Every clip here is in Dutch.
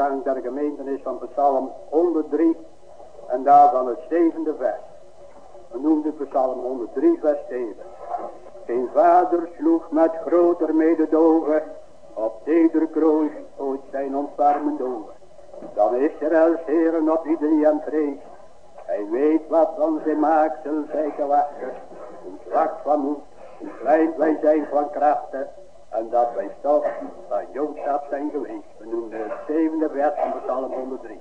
nagedaan der gemeente is van Psalm 103 en daarvan het zevende vers. We noemden Psalm 103 vers 7. Geen vader sloeg met groter mededogen op teder kroos ooit zijn ontfermende ogen. Dan is er heren op iedereen hem vreest. Hij weet wat van zijn maaksel zij gewachten. Hoe zwak van moed, hoe klein wij zijn van krachten. En dat wij toch van Joodschap zijn geweest. We noemen het zevende vers van Psalm 103.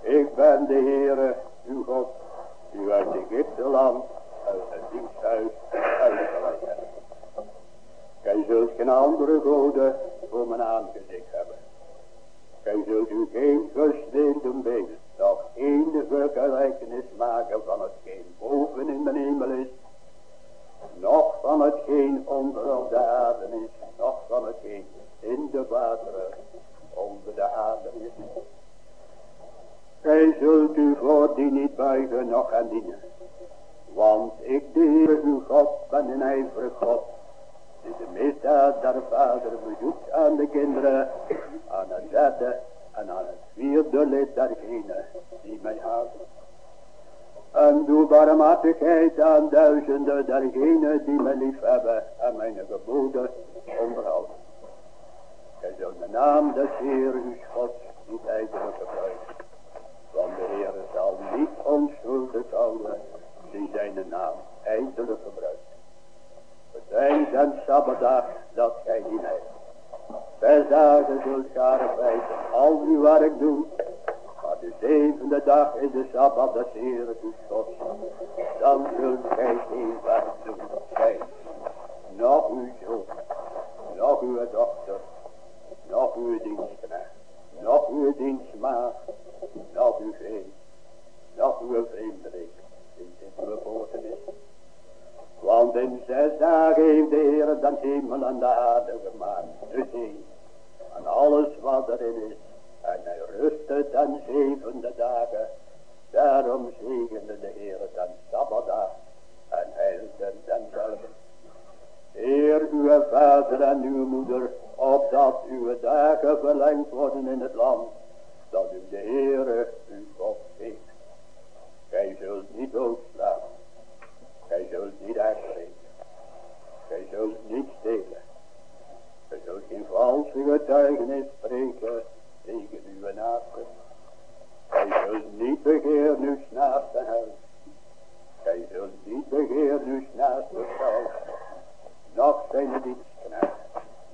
Ik ben de Heere, uw God, die uit Egypte land, uit het diensthuis de hebt. Gij zult geen andere goden voor mijn aangezicht hebben. Gij zult u geen versleden beest, nog de verkeerdheidnis maken van hetgeen boven in de hemel is, nog van hetgeen onder op de aarde is, nog van hetgeen in de wateren onder de aarde is. Gij zult u voor die niet buigen nog gaan dienen. Want ik, de Heer uw God, ben een ijverig God. Die de misdaad der vader bezoekt aan de kinderen, aan het zette en aan het vierde lid dergenen die mij haten. En doe barmatigheid aan duizenden dergenen die mij lief hebben en mijn geboden onderhouden. Gij zult de naam des Heer uw God niet ijdelig gebruiken. Want de Heer zal niet onschuldig houden die zijn naam eindelijk gebruikt. Bedenk en Sabbatdag dat gij niet hebt. Zes dagen zult gij al uw werk doen. Maar de zevende dag is de Sabbat des Heeren toestopt. Dan zult gij geen werk doen. Nog uw zoon, nog uw dochter, nog uw dienstknecht. Nog uw dienstmaag, dat u vreemd, nog uw vreemdeling, vindt in uw is. Want in zes dagen heeft de Heer dan hemel en de aarde gemaakt, de zee, en alles wat erin is. En hij rustte dan zevende dagen, daarom zegende de Heer dan Sabbatdag en heiligde dan zelfs Heer, uw vader en uw moeder, opdat uw dagen verlengd worden in het land, dat u de Heere uw God geeft. Gij zult niet doodslaan, gij zult niet aanspreken, gij zult niet stelen, gij zult geen valse getuigenis spreken tegen uw naasten. Gij zult niet begeeren uw naasten huis, gij zult niet begeeren uw naasten zelf. Nog zijn de dienstknecht.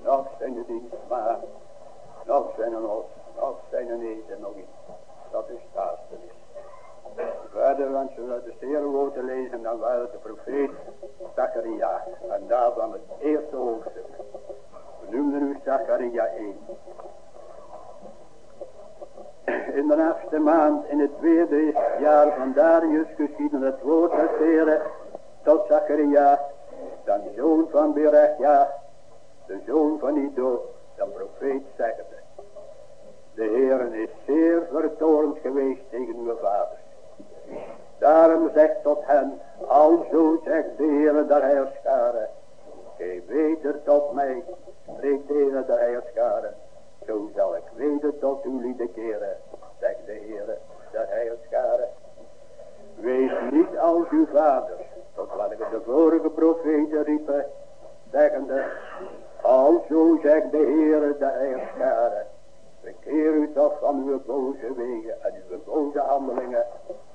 Nog zijn de dienstmaat. Nog zijn een os. Nog zijn een eten nog iets. Dat is taastenis. Verder, want we de zeer woord te lezen, dan waren de profeet Zacharia. En daarvan het eerste hoofdstuk. We noemden nu Zacharia 1 in de achtste maand in het tweede jaar van Darius geschieden het woord des tot Zacharia, dan zoon van Berechia, de zoon van Ido, de profeet zeggende. De Heer is zeer vertoornd geweest tegen uw vaders. Daarom zegt tot hen, alzo zegt de Heer der Heerscharen, gij weder tot mij, spreekt de Heer der Heerscharen, zo zal ik weder tot uw lieden keren, zegt de Heer, dat hij het scharen. Wees niet als uw vader, tot ik de vorige profeten riepen, zeggende, alzo zegt de Heer, dat hij het scharen. Bekeer u toch van uw boze wegen en uw boze handelingen,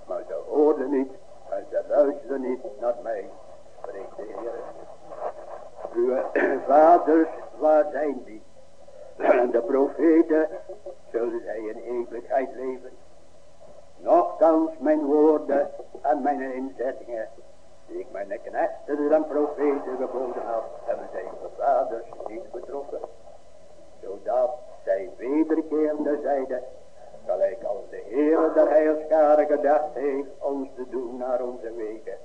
maar ze hoorden niet en ze luisterden niet naar mij, spreekt de Heer. Uw vaders, waar zijn die? De profeten, zullen zij in eeuwigheid leven. Nochtans mijn woorden en mijn inzettingen, die ik mijn knechten en profeten geboden had, hebben zij de vaders niet betroffen. Zodat zij wederkerende zeiden, gelijk als de Heer der Heilschade gedacht heeft ons te doen naar onze wegen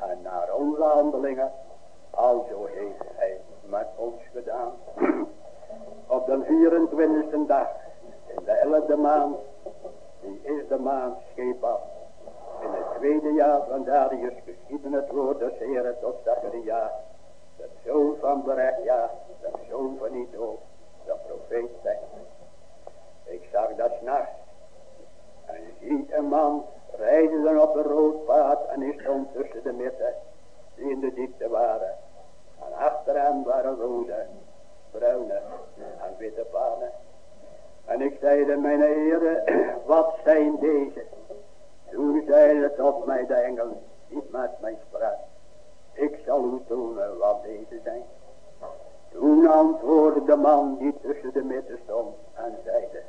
en naar onze handelingen, alzo heeft hij met ons gedaan. Op de 24e dag in de 11e maand, die is de maand Schepa. In het tweede jaar van Darius geschieden het woord des Heren tot Zacharia, de zoon van Berechia, de zoon van Ido, de profeet zegt. Ik zag dat s'nachts en ziet een man rijden op een rood paard en is stond tussen de midden die in de diepte waren. En achter hem waren rode, bruine en witte paarden. En ik zeide, mijn heren, wat zijn deze? Toen zeide tot mij de engel, niet met mij sprak. Ik zal u tonen wat deze zijn. Toen antwoordde de man die tussen de midden stond en zeide,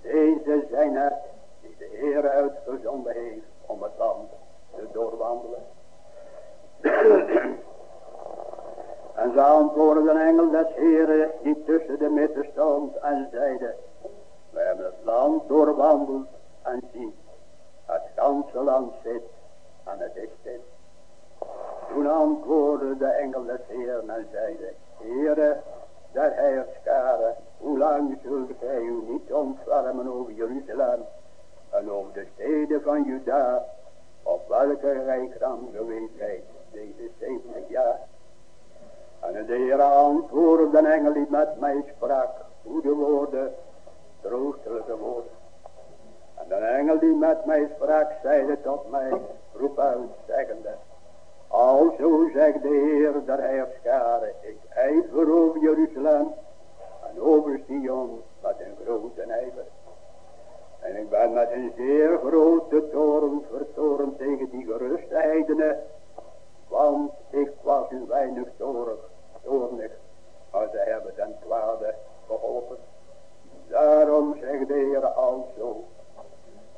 deze zijn het die de Heer uitgezonden heeft om het land te doorwandelen. en ze antwoordde een engel des Heeren die tussen de midden stond en zeide, we hebben het land doorwandeld en zien. Het ganse land zit en het is. Toen antwoordde de engel des Heeren en zeide, Heere, der heerscharen, hoe lang zult gij u niet ontfermen over Jeruzalem en over de steden van Juda, op welke rijkram geweest zijt deze 70 jaar. En de Heer antwoordde de engel die met mij sprak, goede woorden troostelijke woorden. Engel die met mij sprak, zeide tot mij, roep uit, zeggende, Alzo zegt de Heer der Heerscharen, ik ijver over Jeruzalem en over Sion met een grote ijver. En ik ben met een zeer grote toren vertoren tegen die geruste heidenen, want ik was een weinig torig, toornig, maar ze hebben ten kwade geholpen. Daarom zegt de Heer alzo.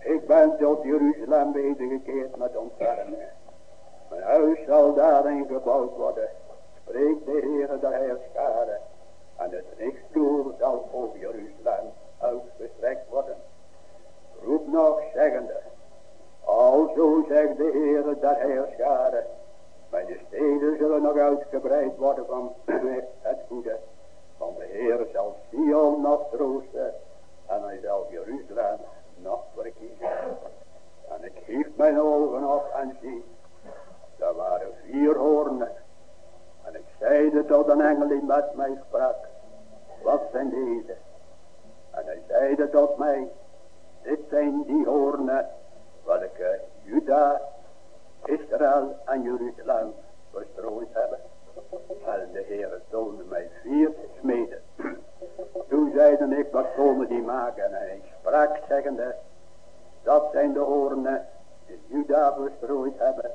Ik ben tot Jeruzalem wedergekeerd met ontfermingen. Mijn huis zal daarin gebouwd worden. Spreekt de Heer der Heerscharen. En het richtvloer zal over Jeruzalem uitgestrekt worden. Roep nog zeggende. Alzo zegt de Heer der Heerscharen. Mijn steden zullen nog uitgebreid worden van het goede. Want de Heer zal Sion nog troosten. En hij zal Jeruzalem nog verkiezen. En ik hief mijn ogen op en zie. Er waren vier hoornen. En ik zeide tot een engel die met mij sprak. Wat zijn deze? En hij zeide tot mij. Dit zijn die hoornen. Welke Juda, Israël en Jeruzalem verstrooid hebben. En de Heer toonde mij vier smeden. Toen zeiden wat komen die maken. En hij sprak zeggende, dat zijn de hoornen die Juda bestrooid hebben,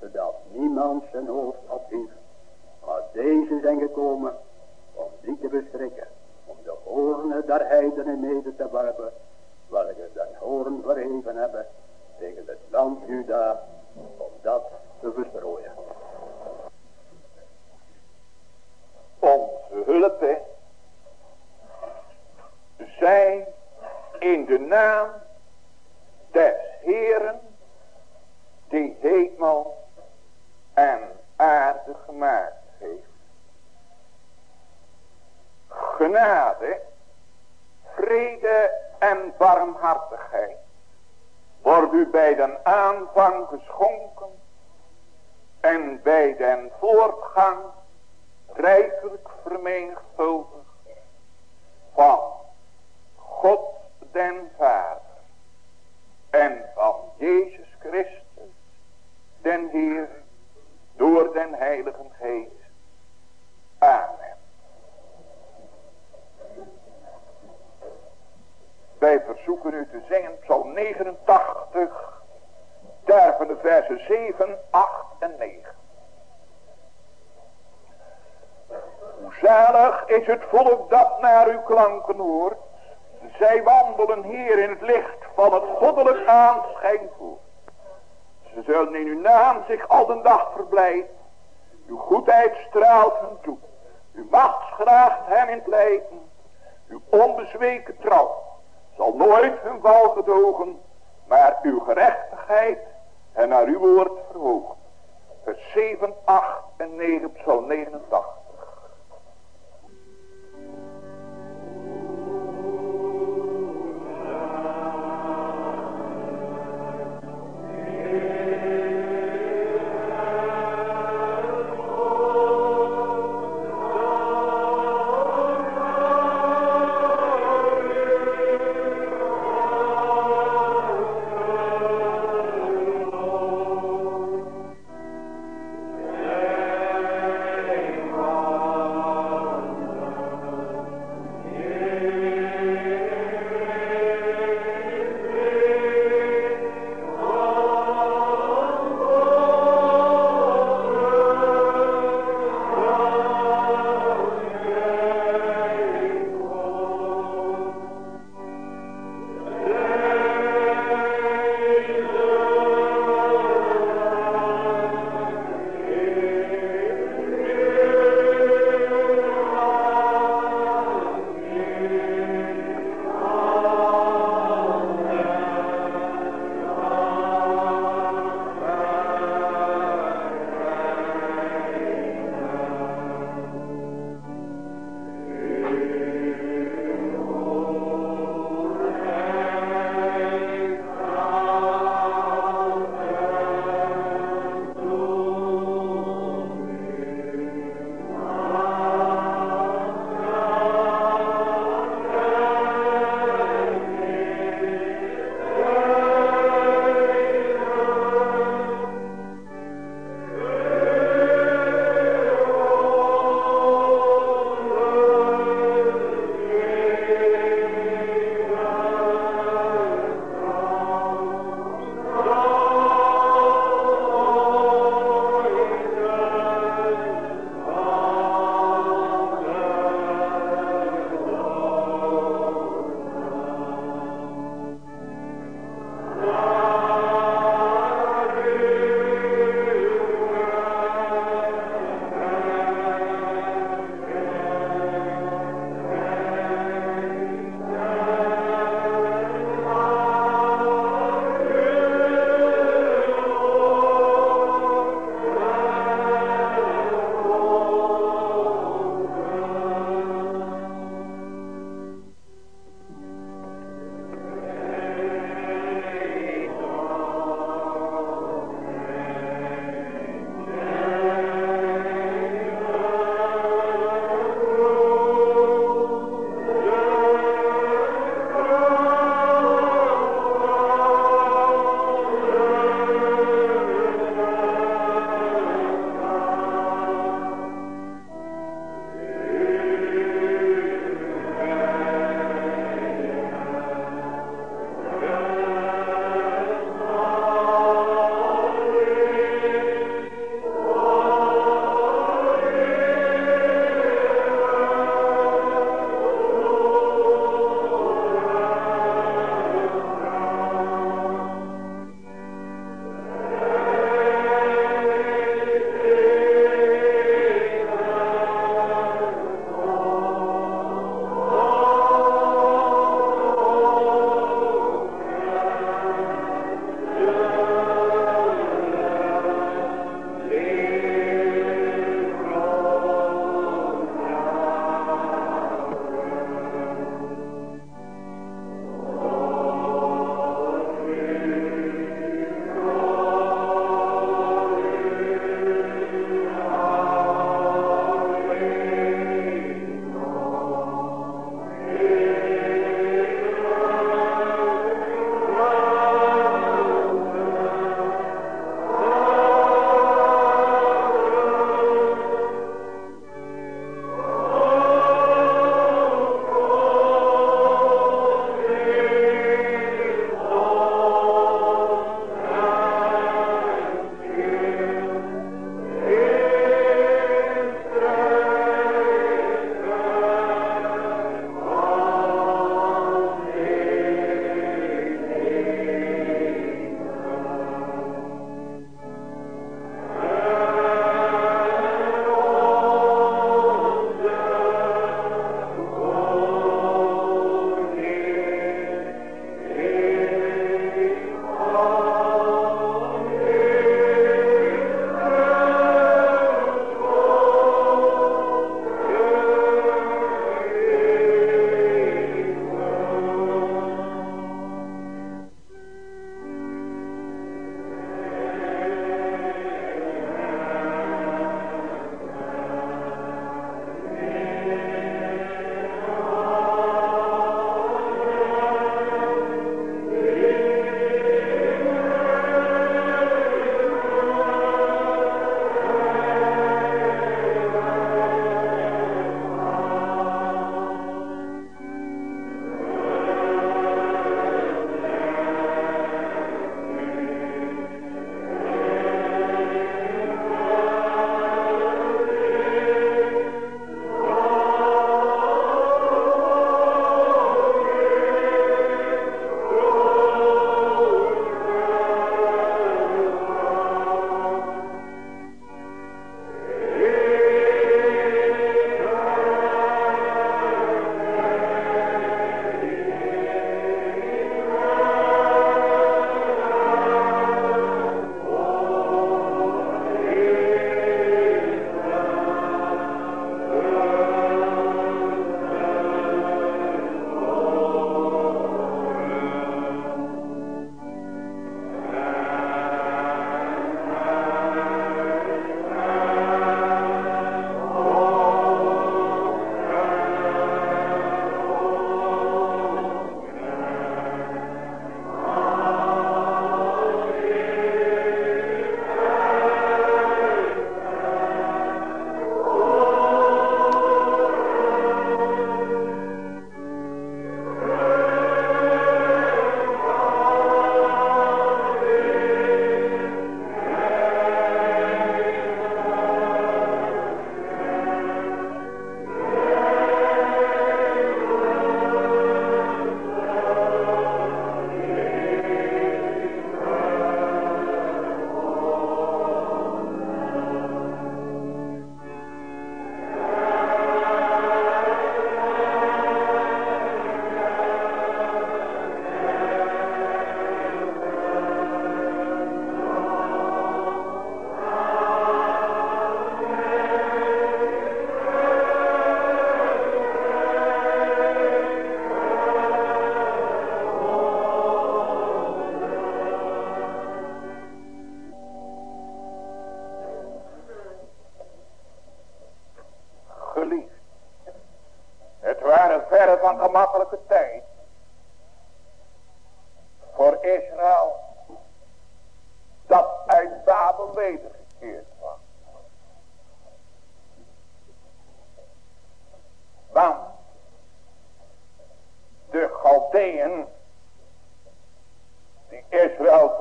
zodat niemand zijn hoofd ophief. Maar deze zijn gekomen om die te bestrikken, om de hoornen der heidenen mede te werpen, welke zijn hoorn verheven hebben tegen het land Juda, om dat te verstrooien. Onze hulp, hè, zijn in de naam des Heeren die hemel en aarde gemaakt heeft. Genade, vrede en barmhartigheid wordt u bij den aanvang geschonken en bij den voortgang rijkelijk vermenigvuldigd van God den Vader en van Jezus Christus den Heer door den Heilige Geest. Amen. Wij verzoeken u te zingen Psalm 89, daar van de versen 7, 8 en 9. Hoe zalig is het volk dat naar uw klanken hoort. Zij wandelen hier in het licht van het goddelijk aanschijn voor. Ze zullen in uw naam zich al de dag verblijden. Uw goedheid straalt hen toe. Uw macht schraagt hen in het lijden. Uw onbezweken trouw zal nooit hun val gedogen. Maar uw gerechtigheid en naar uw woord verhogen. Vers 7, 8 en 9 psalm 89.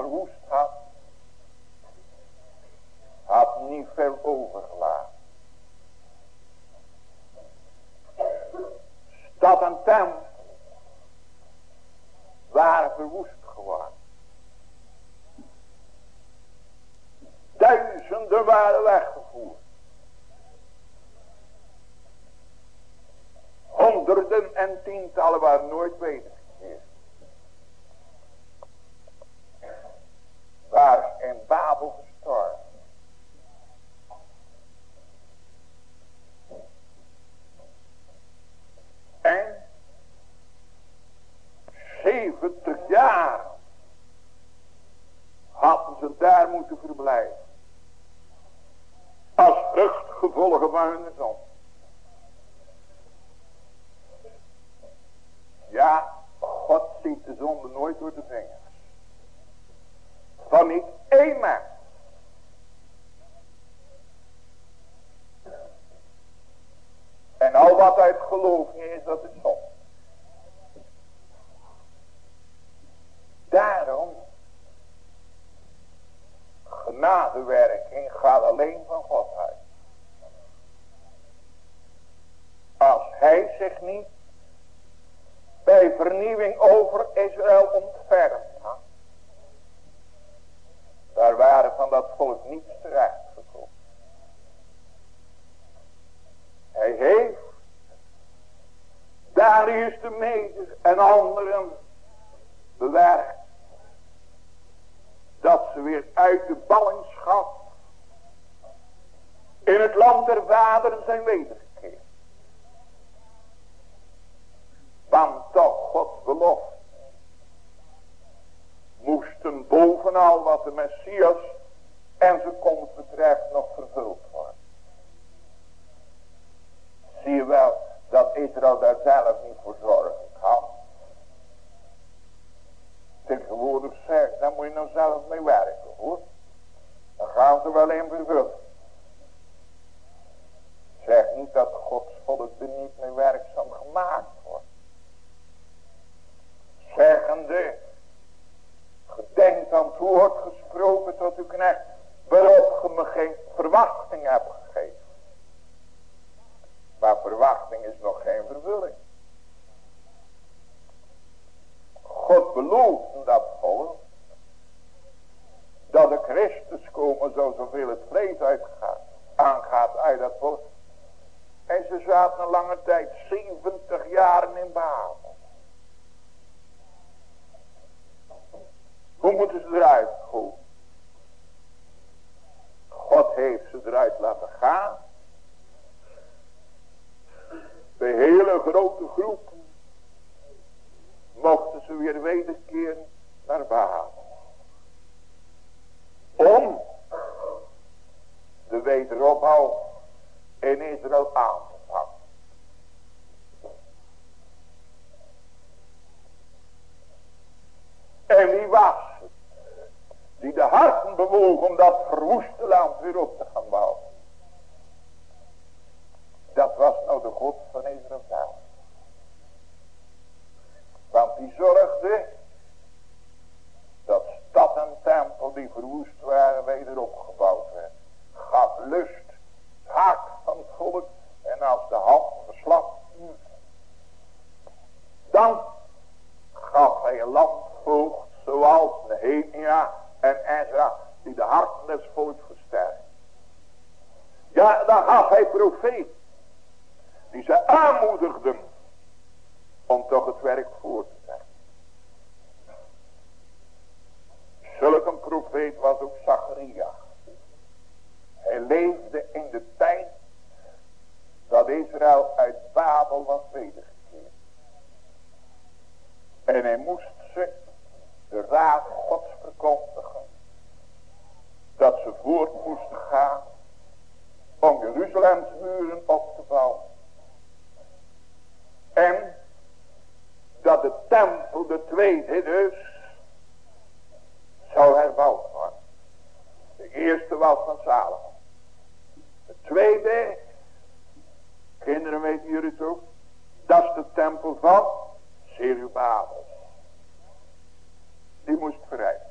Verwoest had, had niet veel overgelaten. Stad en tempel waren verwoest geworden. Duizenden waren weggevoerd. Honderden en tientallen waren nooit wedergekeerd. Waar in Babel gestorven. En 70 jaar hadden ze daar moeten. Als vruchtgevolgen van hun zon. Ja, God ziet de zonde nooit door de vingers. Van niet één mens. En al wat uit geloof is, dat is zonde. Daarom, genadewerking gaat alleen van God uit. Als hij zich niet bij vernieuwing over Israël ontfermt. Daar waren van dat volk niets terecht gekomen. Hij heeft Darius de Medes en anderen bewerkt. Dat ze weer uit de ballingschap in het land der vaderen zijn wedergekeerd. Want toch Gods belofte moesten bovenal wat de Messias en zijn komst betreft nog vervuld worden. Zie je wel dat Israël daar zelf niet voor zorgen kan. Tegenwoordig zegt, daar moet je nou zelf mee werken hoor. Dan gaan ze wel in vervullen. Zeg niet dat Gods volk er niet mee werkzaam gemaakt wordt. Zeggende, gedenkt aan het woord gesproken tot uw knecht, waarop je me geen verwachting hebt gegeven. Maar verwachting is nog geen vervulling. God belooft dat volk, dat de Christus komen zo zoveel het vlees uitgaat, aangaat uit dat volk. En ze zaten een lange tijd, 70 jaren in Babel. Hoe moeten ze eruit komen? God heeft ze eruit laten gaan. De hele grote groep mochten ze weer wederkeren naar Babel. Om de wederopbouw in Israël aan te pakken. En wie was? Die de harten bewoog om dat verwoeste land weer op te gaan bouwen. Dat was nou de God van Israël. Want die zorgde dat stad en tempel die verwoest waren weder opgebouwd werden. Gaf lust, hart van het volk en als de hand verslapt. Dan gaf hij een landvoogd zoals Nehemia en Ezra die de harten des. Ja, dan gaf hij profeet die ze aanmoedigden om toch het werk voor te zetten. Zulk een profeet was ook Zacharia. Hij leefde in de tijd dat Israël uit Babel was wedergekeerd. En hij moest ze de raad gods verkondigen. Dat ze voort moesten gaan om Jeruzalems muren op te bouwen. En tempel, de tweede dus, zou herbouwd worden. De eerste was van Salomo. De tweede, kinderen weten jullie toch, dat is de tempel van Zerubabel. Die moest verrijden.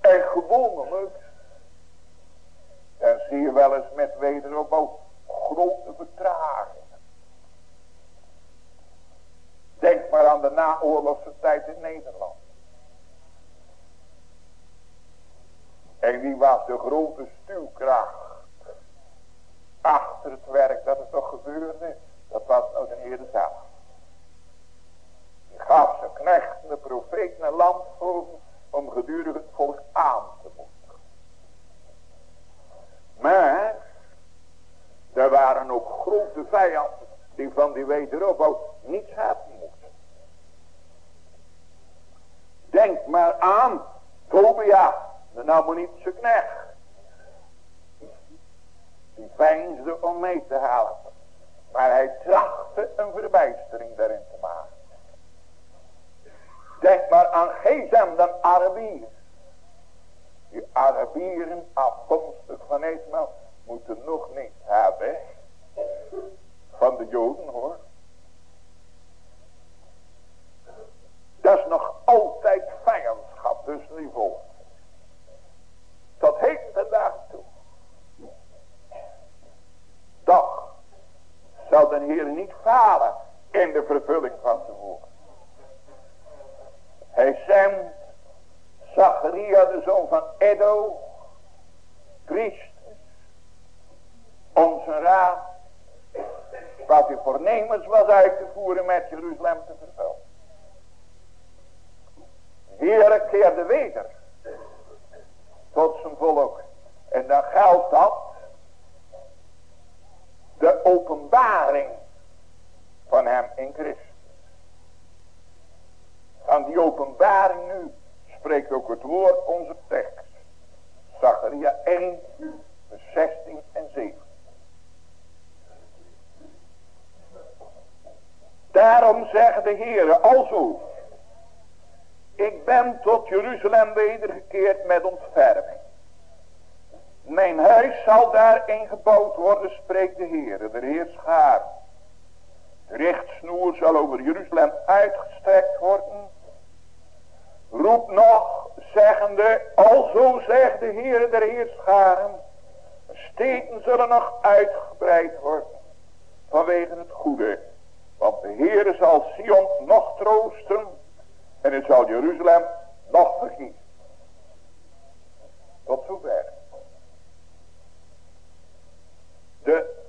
En gewoonlijk, dan zie je wel eens met wederopbouw grote vertragingen. Denk maar aan de naoorlogse tijd in Nederland. En wie was de grote stuwkracht achter het werk dat het toch gebeurde? Dat was nou de Heer. Die gaf zijn knechten, de profeet, naar land om gedurig het volk aan te moedigen. Maar, er waren ook grote vijanden die van die wederopbouw niets hebben moesten. Denk maar aan Tobia, de Ammonitische knecht. Die veinsde om mee te helpen. Maar hij trachtte een verbijstering daarin te maken. Denk maar aan Gezem, de Arabier. Die Arabieren afkomstig van Ismaël moeten nog niets hebben van de Joden hoor. Dat is nog altijd vijandschap tussen die volken. Tot heden vandaag toe. Toch zal de Heer niet falen in de vervulling van woord. Hij zendt Zacharia de zoon van Edo, Christus, zijn raad, wat hij voornemens was uit te voeren met Jeruzalem te vervullen. Heere keerde weder tot zijn volk. En dan geldt dat de openbaring van hem in Christus. Aan die openbaring nu spreekt ook het woord onze tekst. Zacharia 1, vers 16 en 7. Daarom zegt de Heer, alzo, ik ben tot Jeruzalem wedergekeerd met ontferming. Mijn huis zal daarin gebouwd worden, spreekt de Heer, de Heer schaar. De richtsnoer zal over Jeruzalem uitgestrekt worden. Roep nog, zeggende, alzo zegt de Heer der Heerscharen. Steden zullen nog uitgebreid worden, vanwege het goede. Want de Heer zal Sion nog troosten, en het zal Jeruzalem nog verkiezen. Tot zover. De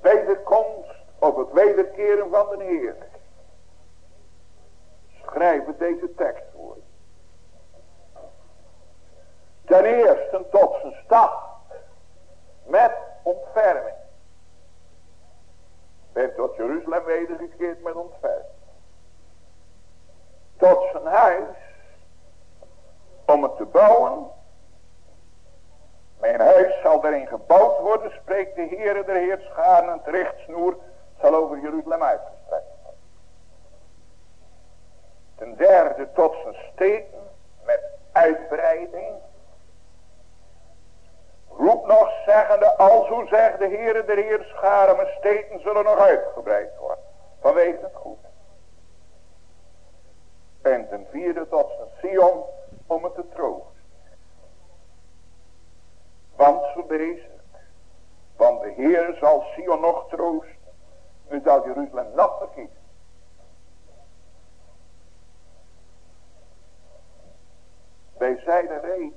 wederkomst of het wederkeren van de Heer. Schrijven deze tekst voor. Ten eerste tot zijn stad met ontferming. Ben tot Jeruzalem wedergekeerd met ontferming tot zijn huis om het te bouwen. Mijn huis zal erin gebouwd worden, spreekt de Heere der Heerscharen, en het richtsnoer zal over Jeruzalem uitgestrekt worden. Ten derde tot zijn steden met uitbreiding. Roep nog zeggende, alzo zegt de Heere der Heerscharen, mijn steden zullen nog uitgebreid worden, vanwege het goed. En ten vierde tot zijn Sion om het te troosten. Want zo deze, want de Heer zal Sion nog troosten. Nu zal Jeruzalem nog verkiezen. Wij zeiden reeds,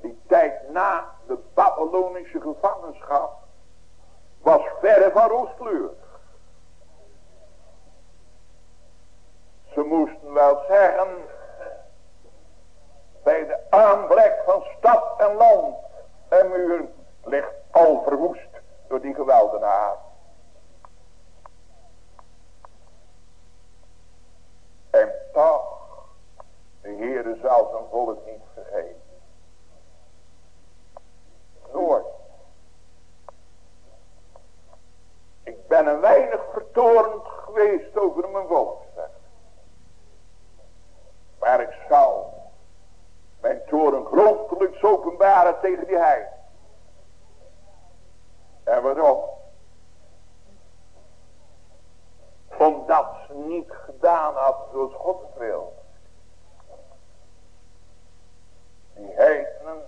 die tijd na de Babylonische gevangenschap was verre van rooskleurig. Ze moesten wel zeggen, bij de aanblik van stad en land en muur ligt al verwoest door die geweldenaar. de Heere zal volk niet vergeten. Nooit. Ik ben een weinig vertorend geweest over mijn volk. Maar ik zal mijn toren grondelijks openbaren tegen die heid. En waarom? Omdat ze niet gedaan had zoals God het wil. Die heidenen,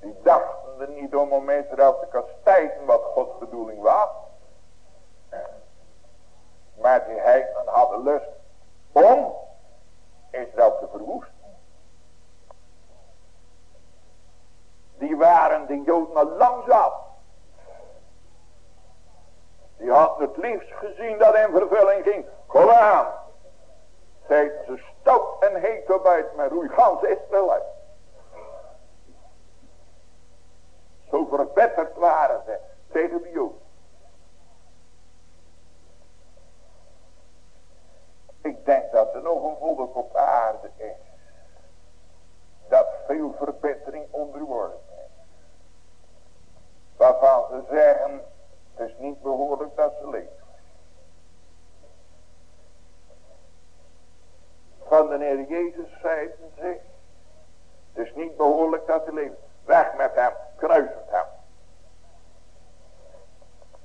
die dachten er niet om om Israël te kastijden wat Gods bedoeling was. Maar die heidenen hadden lust om Israël te verwoesten. Die waren de Joden al lang zat. Die hadden het liefst gezien dat in vervulling ging. Kom aan. Zeiden ze stop en heet erbij met roei gans Israël uit. Zo verbetterd waren ze tegen de Joden. Ik denk dat er nog een volk op aarde is. Dat veel verbetering onderworpen is. Waarvan ze zeggen, het is niet behoorlijk dat ze leven. Van de Heer Jezus zeiden ze, het is niet behoorlijk dat ze leven. Weg met hem, kruisend hem.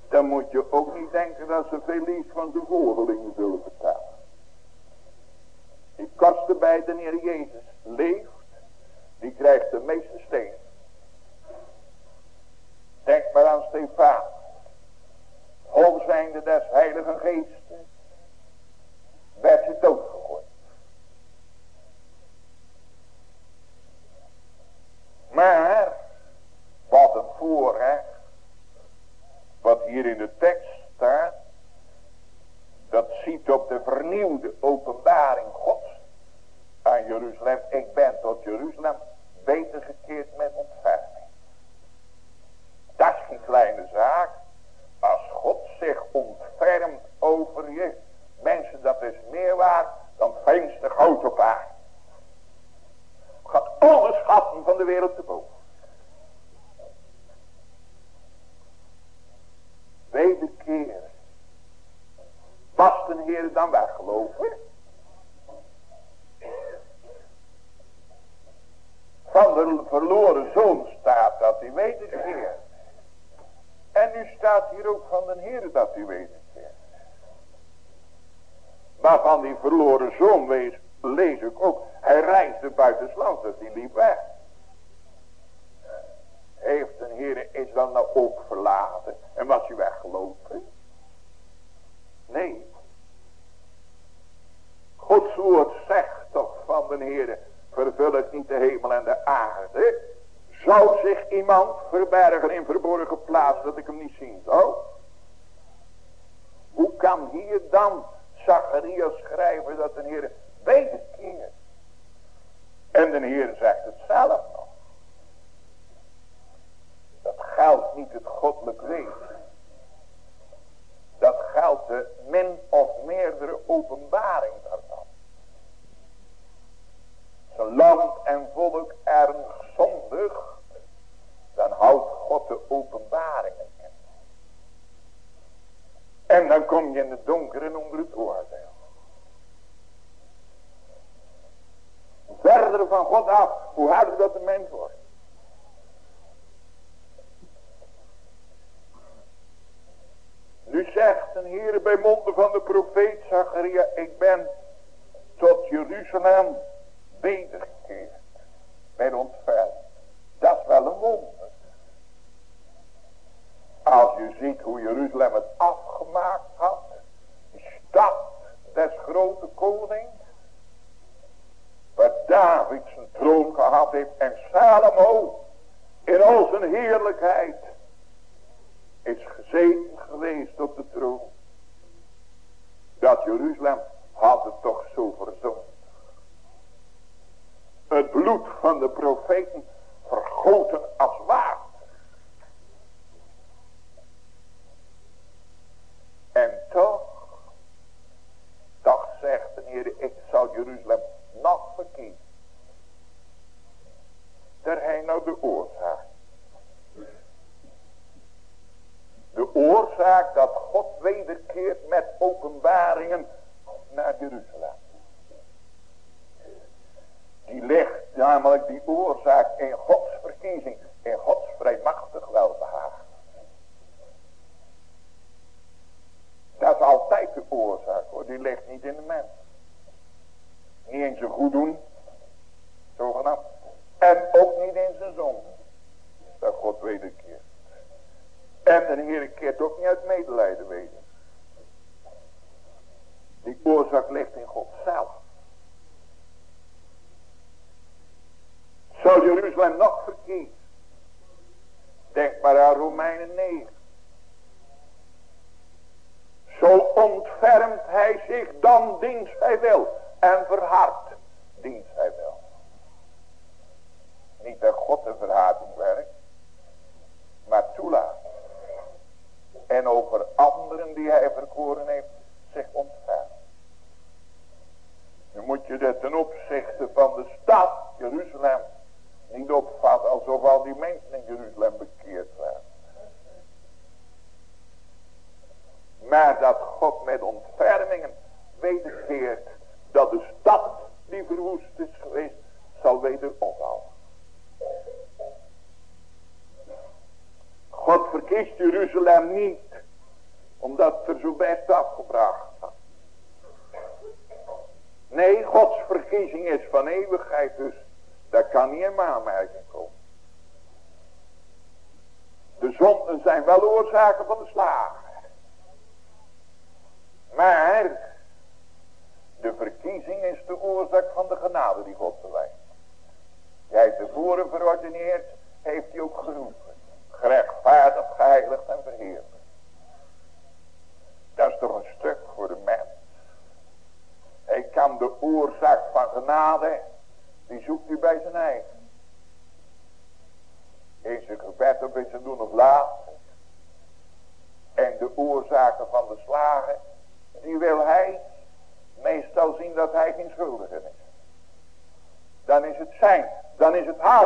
Dan moet je ook niet denken dat ze veel lief van de voordelingen zullen betalen. Die kosten bij de Heer Jezus leeft, die krijgt de meeste steen. Denk maar aan Stefan. Vol zijnde des heiligen geesten werd ze doodgegooid. Maar, wat een voorrecht, wat hier in de tekst staat, dat ziet op de vernieuwde openbaring gods aan Jeruzalem. Ik ben tot Jeruzalem beter gekeerd met ontferming. Dat is geen kleine zaak. Als God zich ontfermt over je. Mensen, dat is meer waard dan fijnste goud op aarde. Gaat alle schatten van de wereld te boven. Wederkeren. Was de Heer dan weggelopen? Van de verloren zoon staat dat hij wederkeert. En nu staat hier ook van de Heer dat hij wederkeert. Maar van die verloren zoon wees, lees ik ook. Hij reisde buitenslands, dus hij liep weg. Heeft een Heer Israël nou ook verlaten en was hij weggelopen? Nee. Gods woord zegt toch van de Heer, vervul ik niet de hemel en de aarde. Zou zich iemand verbergen in verborgen plaats dat ik hem niet zien zou? Hoe kan hier dan Zacharias schrijven dat de Heer wederkeert? En de Heer zegt het zelf nog. Dat geldt niet het goddelijk weten. Dat geldt de min of meerdere openbaring daarvan. Zijn land en volk ernstig zondig, dan houdt God de openbaringen in. En dan kom je in het donker en onder het oordeel. Verder van God af, hoe harder dat de mens wordt. Nu zegt een Heer bij monden van de profeet Zacharia, ik ben tot Jeruzalem wedergekeerd. Ben ontfermd. Dat is wel een wonder. Als je ziet hoe Jeruzalem het afgemaakt had. Die stad des grote konings. Waar David zijn troon gehad heeft. En Salomo in al zijn heerlijkheid is gezeten geweest op de troon. Dat Jeruzalem had het toch zo verzoend. Het bloed van de profeten vergoten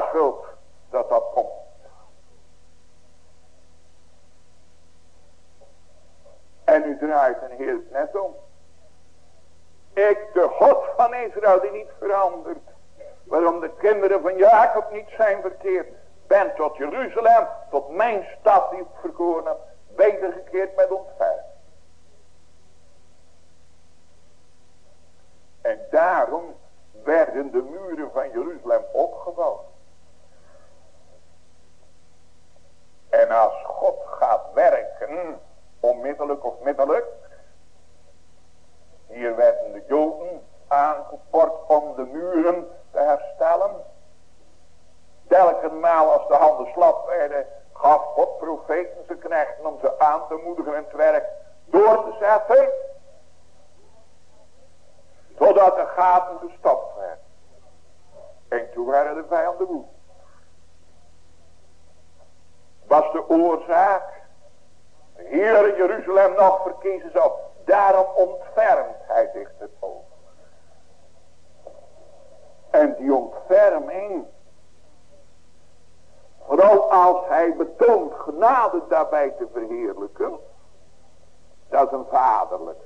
schuld dat dat komt. En u draait een Heer net om. Ik, de God van Israël, die niet verandert. Waarom de kinderen van Jacob niet zijn verkeerd. Ben tot Jeruzalem, tot mijn stad die ik verkoren heb, wedergekeerd met ontferming. En daarom werden de muren van Jeruzalem opgebouwd. En als God gaat werken, onmiddellijk of middelijk. Hier werden de Joden aangeport om de muren te herstellen. Telkenmaal als de handen slap werden, gaf God profeten te knechten om ze aan te moedigen en het werk door te zetten. Totdat de gaten gestopt werden. En toen werden de vijanden woest. Was de oorzaak. Hier in Jeruzalem nog verkiezen zou. Daarom ontfermt hij zich het over. En die ontferming. Vooral als hij betoont genade daarbij te verheerlijken. Dat is een vaderlijke.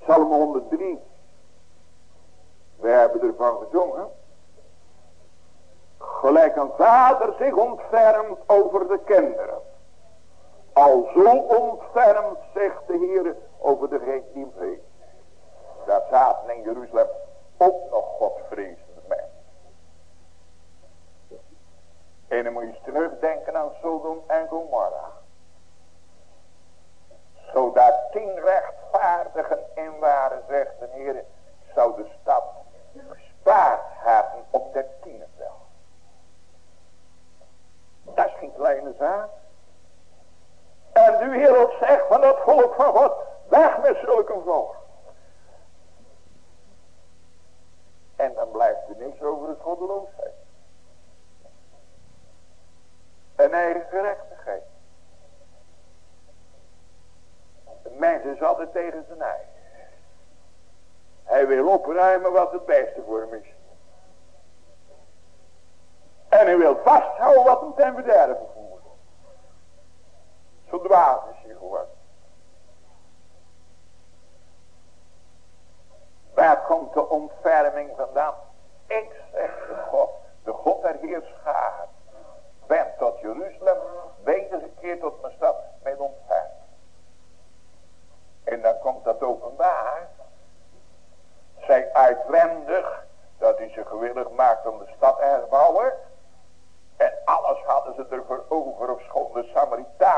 Psalm 103. We hebben ervan gezongen. Gelijk een vader zich ontfermt over de kinderen. Al zo ontfermt zich de Heer over degene die vreest. Daar zaten in Jeruzalem ook nog Godvrezende mensen. En dan moet je eens terugdenken aan Sodom en Gomorra. Zodat tien rechtvaardigen in waren, zegt de Heer, zou de stad gespaard hebben op de tiende wel. Dat is geen kleine zaak. En nu Heer zegt van dat volk van God, weg met zulke volk. En dan blijft er niks over het goddeloosheid. En eigen gerechtigheid. De mens is altijd tegen zijn eigen. Hij wil opruimen wat het beste voor hem is. En hij wil vasthouden wat hem ten verderven voert. Zo dwaas is hij geworden. Waar komt de ontferming vandaan? Ik zeg de God, de God der Heerschaar. Ben tot Jeruzalem, wedergekeerd tot mijn stad, met ontferming. En dan komt dat openbaar. Zij uitwendig, dat hij ze gewillig maakt om de stad ervan Samaritana.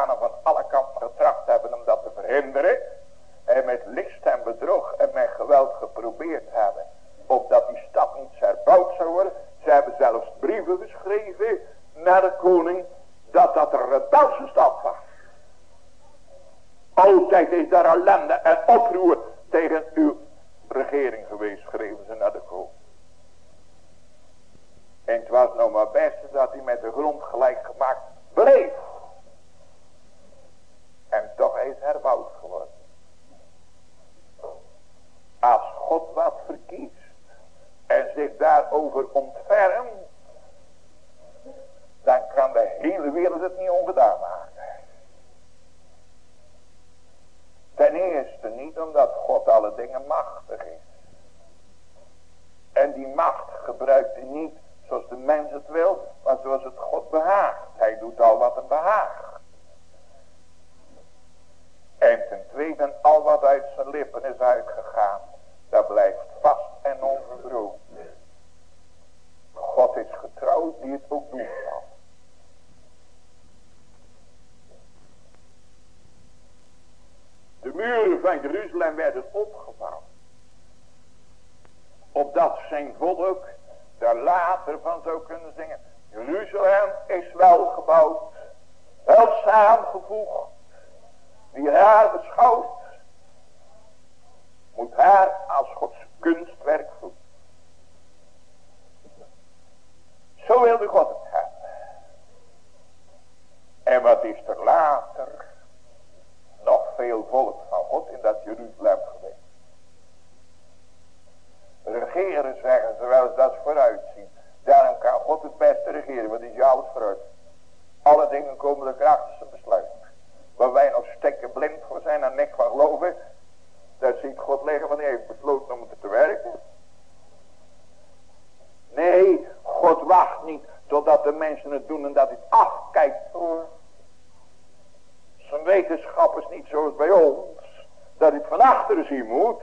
Is hij moet,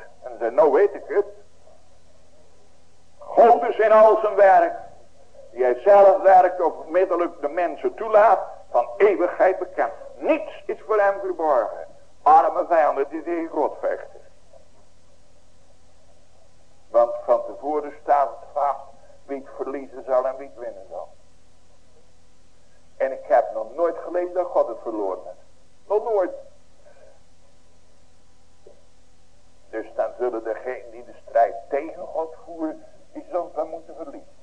degene die de strijd tegen God voert, die zullen dan moeten verliezen.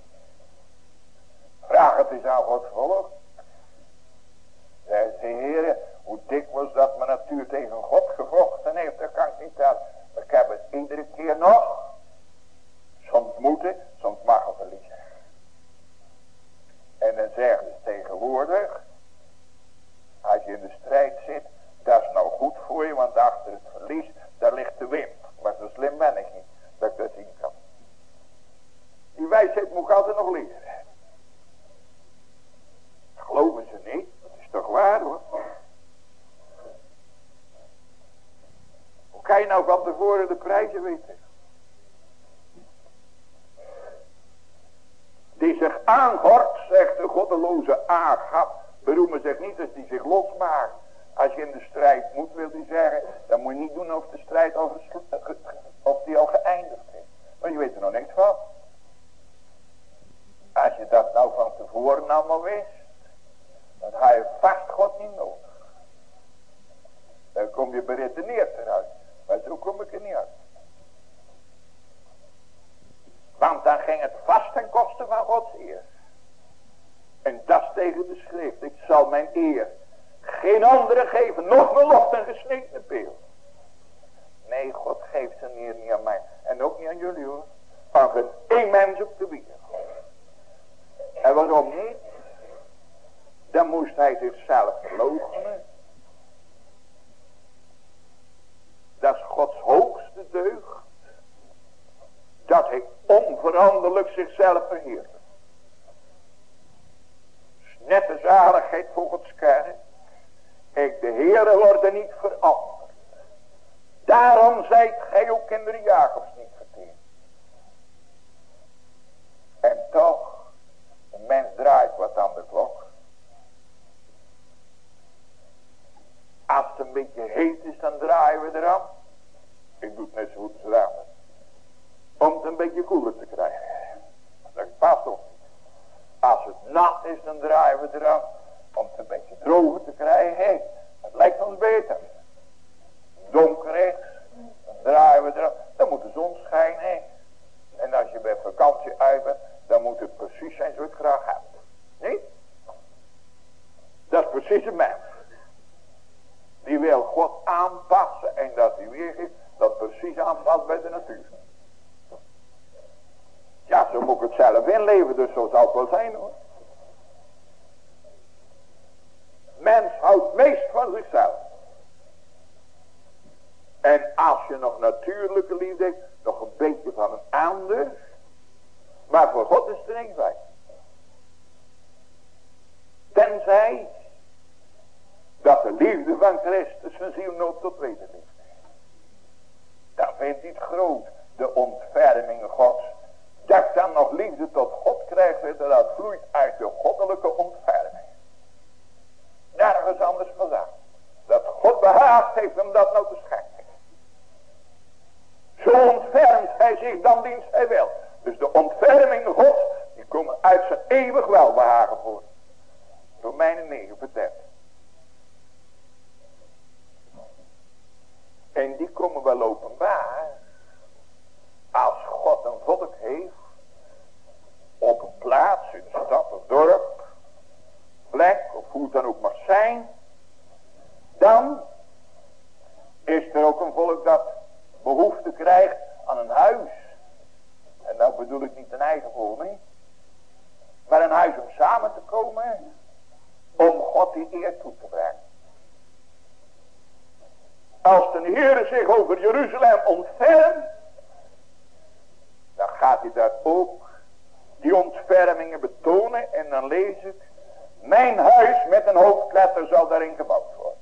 Vraag het eens aan God volk. Meest van zichzelf. En als je nog natuurlijke liefde hebt, nog een beetje van een ander. Maar voor God is er niks bij. Tenzij dat de liefde van Christus een ziel nooit tot weten heeft. Dan vindt hij het groot, de ontferming gods. Dat dan nog liefde tot God krijgt, dat vloeit uit de goddelijke ontferming. Nergens anders vandaan. Dat God behaagd heeft om dat nou te schenken. Zo ontfermt hij zich dan dienst hij wil. Dus de ontferming God, die komen uit zijn eeuwig welbehagen voor. Romeinen 9 vertelt. En die komen wel openbaar. Als God een volk heeft. Op een plaats, in een stad of dorp. Plek of hoe het dan ook mag zijn. Dan is er ook een volk dat behoefte krijgt aan een huis. En nou bedoel ik niet een eigen woning. Maar een huis om samen te komen. Om God die eer toe te brengen. Als de Heer zich over Jeruzalem ontfermt. Dan gaat hij daar ook die ontfermingen betonen. En dan lees ik. Mijn huis met een hoofdletter zal daarin gebouwd worden.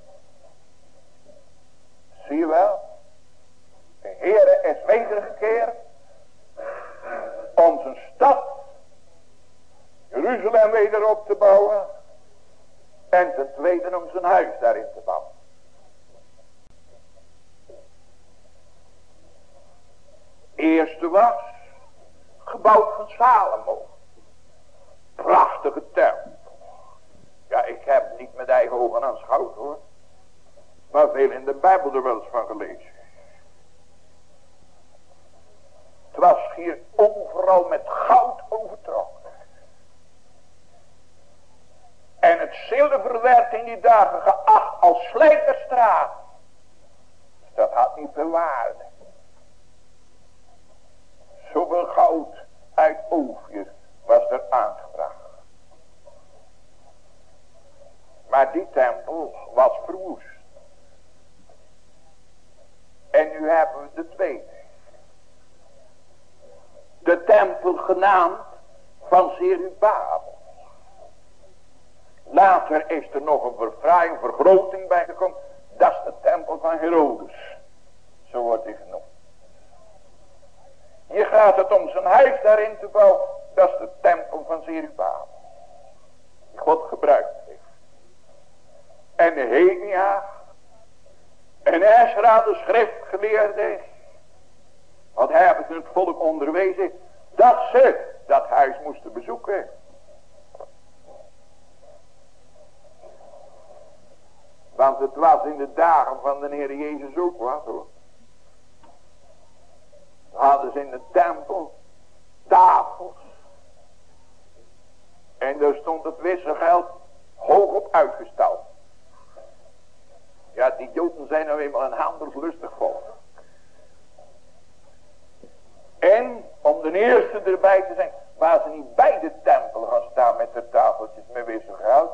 Zie je wel? De Heere is wedergekeerd om zijn stad Jeruzalem weder op te bouwen en ten tweede om zijn huis daarin te bouwen. Eerste was gebouwd van Salomo. Prachtige tempel. Ja, ik heb niet met eigen ogen aanschouwd hoor. Maar veel in de De tempel genaamd van Zerubabel. Later is er nog een verfraaiing, vergroting bijgekomen. Dat is de tempel van Herodes. Zo wordt hij genoemd. Je gaat het om zijn huis daarin te bouwen. Dat is de tempel van Zerubabel. Die God gebruikt heeft. En de Hemia. En Ezra de schriftgeleerde want hij heeft het volk onderwezen dat ze dat huis moesten bezoeken. Want het was in de dagen van de Heer Jezus ook wat. Hadden ze in de tempel tafels. En daar stond het wisselgeld hoog op uitgestald. Ja, die Joden zijn nou eenmaal een handelslustig volk. En om de eerste erbij te zijn, waar ze niet bij de tempel gaan staan met de tafeltjes met wisselgoud.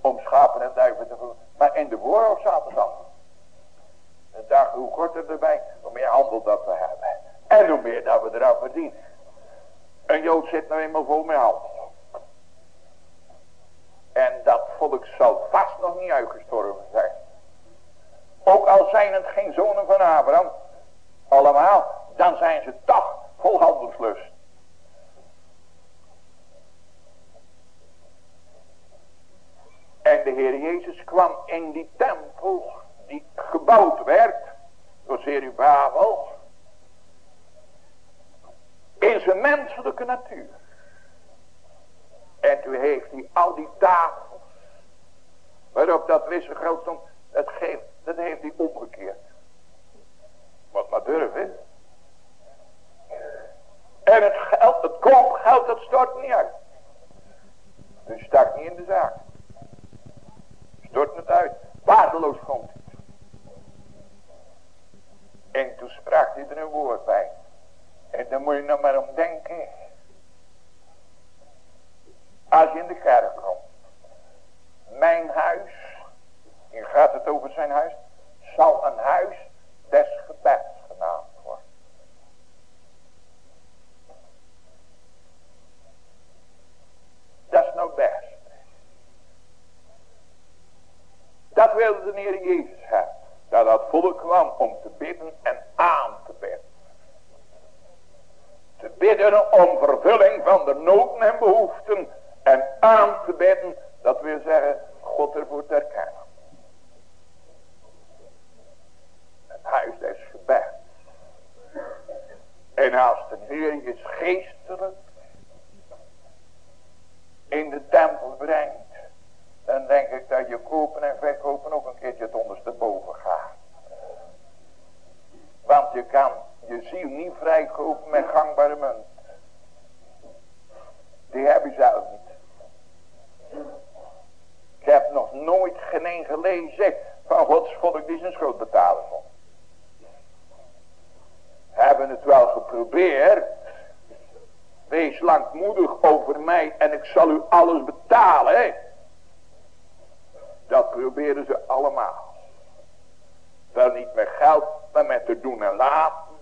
Om schapen en duiven te voeren. Maar in de voorhoofd zaten ze Een dag hoe korter erbij, hoe meer handel dat we hebben. En hoe meer dat we eraan verdienen. Een Jood zit nou eenmaal vol met handel. En dat volk zal vast nog niet uitgestorven zijn. Ook al zijn het geen zonen van Abraham. Allemaal dan zijn ze toch vol handelslust. En de Heer Jezus kwam in die tempel die gebouwd werd door Zerubabel. In zijn menselijke natuur. En toen heeft hij al die tafels. Waarop dat wisse groot stond. Dat, geeft, dat heeft hij omgekeerd. Wat maar durven. En het geld, het koopgeld, dat stort niet uit. Dus stak niet in de zaak. Stort het uit. Waardeloos komt het. En toen sprak hij er een woord bij. En dan moet je nog maar om denken. Als je in de kerk komt. Mijn huis. Hier gaat het over zijn huis. Zal een huis des gebeds genaamd worden. Dat is nou best. Dat wilde de Heer Jezus hebben. Dat dat volk kwam om te bidden en aan te bidden. Te bidden om vervulling van de noden en behoeften. En aan te bidden, dat wil zeggen God ervoor te erkennen. Het huis des gebeds. En als de Heer is geestelijk in de tempel brengt, denk ik dat je kopen en verkopen ook een keertje het ondersteboven gaat. Want je kan je ziel niet vrijkopen met gangbare munt. Die heb je zelf niet. Ik heb nog nooit geen gelezen van Gods volk die zijn schuld betalen vond. Hebben het wel geprobeerd. Wees langmoedig over mij en ik zal u alles betalen. Dat proberen ze allemaal. Wel niet met geld, maar met te doen en laten.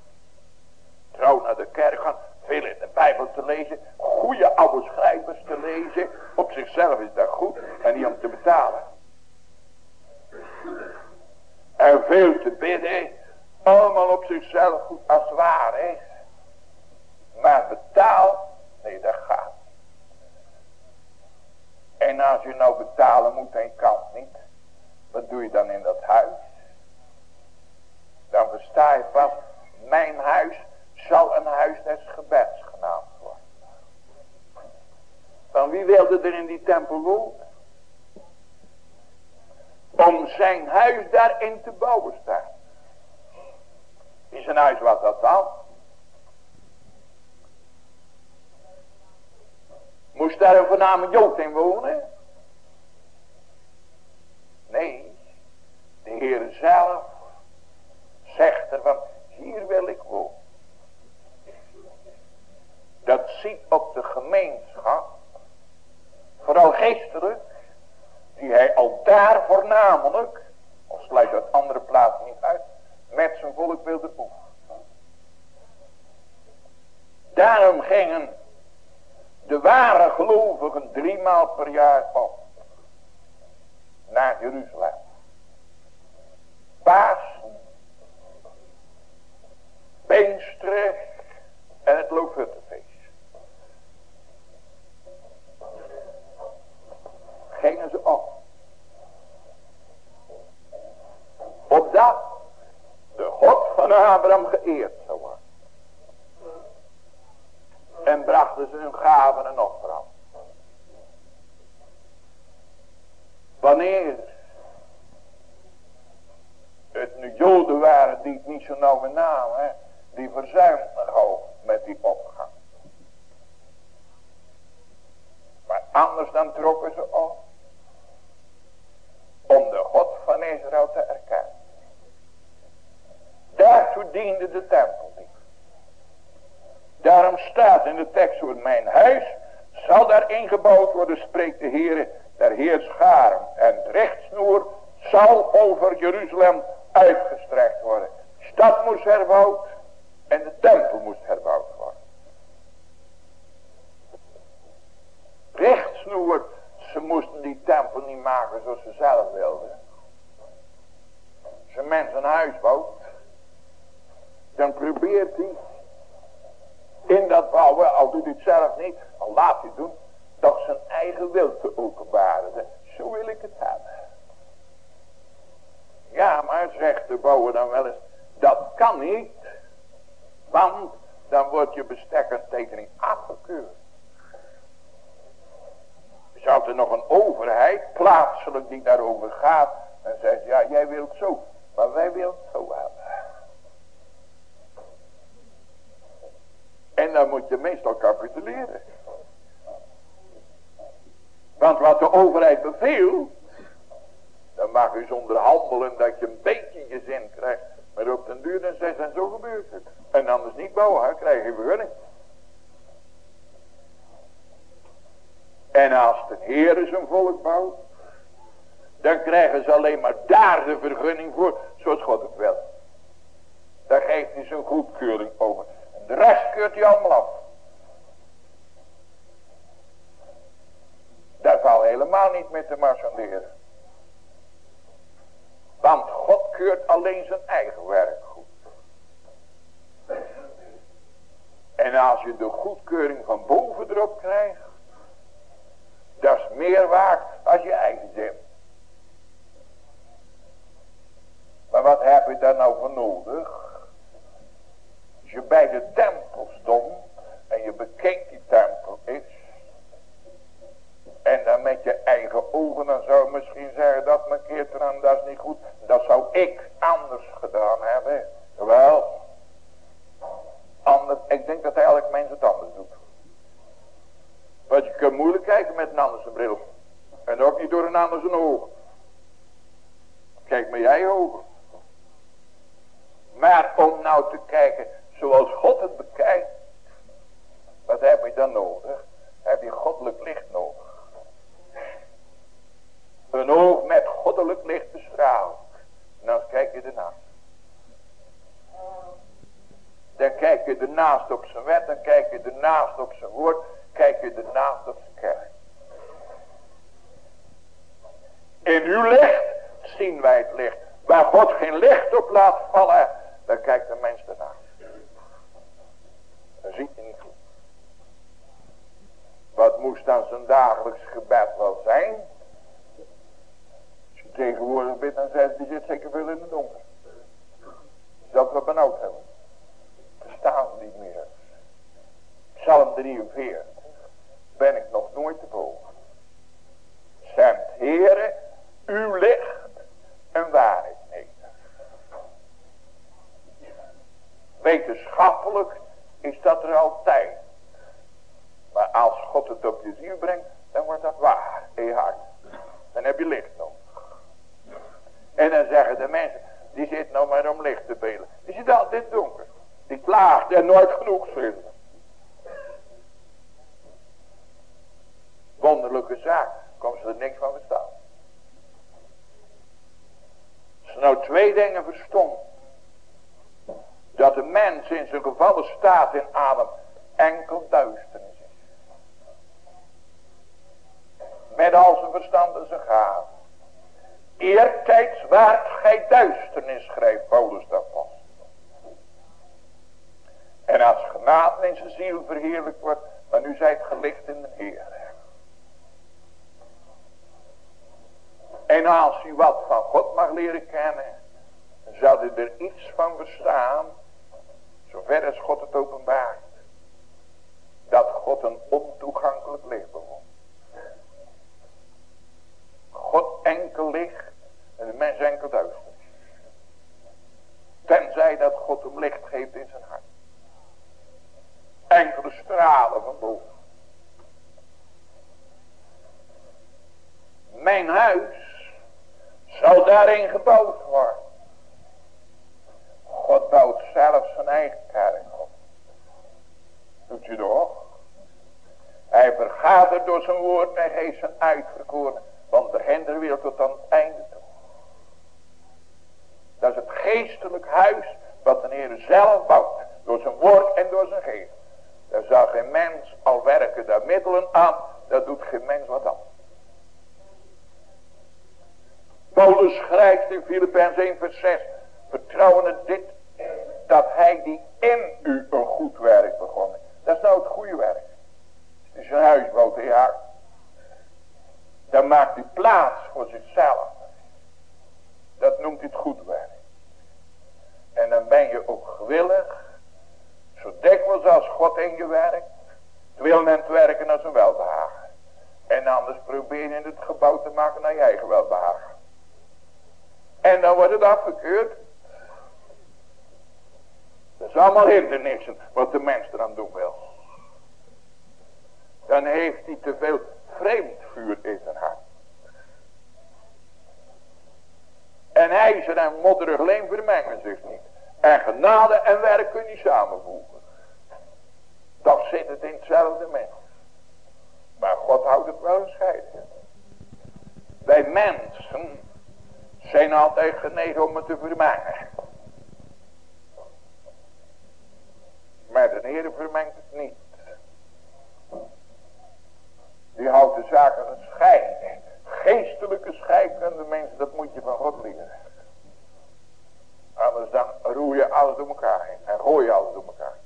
Trouw naar de kerk gaan, veel in de Bijbel te lezen, goede oude schrijvers te lezen. Op zichzelf is dat goed, en niet om te betalen. En veel te bidden, allemaal op zichzelf goed als waar is. Maar betaal, nee dat gaat En als je nou betalen moet en kan niet, wat doe je dan in dat huis? Dan versta je vast, mijn huis zal een huis des gebeds genaamd worden. Van wie wilde er in die tempel wonen? Om zijn huis daarin te bouwen staan. In zijn huis was dat dan? Moest daar een voorname Jood in wonen? Nee, de Heer zelf zegt er van, hier wil ik wonen. Dat ziet op de gemeenschap, vooral geestelijk, die hij al daar voornamelijk, of sluit uit andere plaatsen niet uit, met zijn volk wilde boeken. Daarom gingen de ware gelovigen driemaal per jaar op naar Jeruzalem. Pasen, Pinksteren en het Loofhuttenfeest. Gingen ze op. Opdat de God van Abraham geëerd. En brachten ze hun gaven en offeren. Wanneer het nu joden waren die het niet zo nauw met namen, die verzuimden gauw met die opgang. Maar anders dan trokken ze op. Om de God van Israël te erkennen. Daartoe diende de tempel niet. Daarom staat in de tekst voor mijn huis zal daar ingebouwd worden, spreekt de Heer der Heerscharen. En het rechtsnoer zal over Jeruzalem uitgestrekt worden. De stad moest herbouwd en de tempel moest herbouwd worden. Rechtsnoer, ze moesten die tempel niet maken zoals ze zelf wilden. Als een mens een huis bouwt, dan probeert hij in dat bouwen, al doet hij het zelf niet, al laat hij het doen, toch zijn eigen wil te openbaren. Zo wil ik het hebben. Ja, maar zegt de bouwer dan wel eens, dat kan niet. Want dan wordt je bestek en tekening afgekeurd. Zou er nog een overheid plaatselijk die daarover gaat en zegt, ja jij wilt zo, maar wij willen zo hebben. En dan moet je meestal capituleren. Want wat de overheid beveelt, dan mag u zonder handelen dat je een beetje je zin krijgt. Maar op den duur dan zegt en zo gebeurt het. En anders niet bouwen, krijg je vergunning. En als de Heer zijn volk bouwt, dan krijgen ze alleen maar daar de vergunning voor, zoals God het wil. Daar geeft hij zijn goedkeuring over. De rest keurt hij allemaal af. Daar valt helemaal niet mee te marchanderen. Want God keurt alleen zijn eigen werk goed. En als je de goedkeuring van boven erop krijgt. Dat is meer waard als je eigen zin. Maar wat heb je daar nou voor nodig? Je bij de tempel stond en je bekeek die tempel is. En dan met je eigen ogen, dan zou je misschien zeggen, dat keert eraan, dat is niet goed. Dat zou ik anders gedaan hebben. Wel, anders, ik denk dat elk mens het anders doet. Want je kunt moeilijk kijken met een ander zijn bril. En ook niet door een ander zijn ogen. Kijk met jij ogen. Maar om nou te kijken zoals God het bekijkt. Wat heb je dan nodig? Heb je goddelijk licht nodig. Een oog met goddelijk licht bestraalt. Nou kijk je ernaast. Dan kijk je ernaast op zijn wet. Dan kijk je ernaast op zijn woord. Kijk je ernaast op zijn kerk. In uw licht zien wij het licht. Waar God geen licht op laat vallen. Dan kijkt de mens ernaast. Dan ziet hij niet goed. Wat moest dan zijn dagelijks gebed wel zijn? Als je tegenwoordig bidt dan zegt die zit zeker veel in het donker. Dat we benauwd hebben. Verstaan ze niet meer. Psalm 43 ben ik nog nooit te boven. Zendt Heere uw licht en waarheid neder. Wetenschappelijk is dat er altijd. Maar als God het op je ziel brengt, dan wordt dat waar in hart. Dan heb je licht nodig. En dan zeggen de mensen, die zit nou maar om licht te belen. Die zit altijd donker. Die klaagt en nooit genoeg vinden. Wonderlijke zaak. Komen ze er niks van verstaan. Als ze nou twee dingen verstond. Dat de mens in zijn gevallen staat in adem enkel duisternis is. Met al zijn verstand en zijn gaven. Eertijds waart gij duisternis, schrijft Paulus daar vast. En als genade in zijn ziel verheerlijk wordt, maar nu zijt gelicht in de Heer. En als u wat van God mag leren kennen, zou u er iets van verstaan, zover als God het openbaart, dat God een ontoegankelijk licht bewoont. God enkel licht en de mens enkel duister. Tenzij dat God hem licht geeft in zijn hart. Enkele stralen van boven. Mijn huis zal daarin gebouwd worden. God bouwt zelf zijn eigen kerk op. Doet u toch? Hij vergadert door zijn woord en geeft zijn uitverkoren. Want de hinder wil tot aan het einde toe. Dat is het geestelijk huis wat de Heer zelf bouwt. Door zijn woord en door zijn geest. Daar zal geen mens al werken daar middelen aan. Dat doet geen mens wat aan. Paulus schrijft in Filippenzen 1 vers 6. Vertrouwen dit. Dat hij die in u een goed werk begonnen. Dat is nou het goede werk. Het is een huisbouw hart. Dan maakt u plaats voor zichzelf. Dat noemt u het goed werk. En dan ben je ook gewillig. Zo dikwijls als God in je werkt. Het wil en het werken als een welbehagen. En anders probeer je het gebouw te maken naar je eigen welbehagen. En dan wordt het afgekeurd. Dat is allemaal hindernissen wat de mens eraan doen wil. Dan heeft hij te veel vreemd vuur in zijn hart. En ijzer en modderig leen vermengen zich niet. En genade en werk kun je samenvoegen. Dat zit het in hetzelfde mens. Maar God houdt het wel een scheiding. Wij mensen zijn altijd genegen om het te vermengen. Maar de Heer vermengt het niet. Die houdt de zaken een scheiding. Geestelijke scheikunde mensen, dat moet je van God leren. Anders dan roer je alles door elkaar heen. En gooi je alles door elkaar.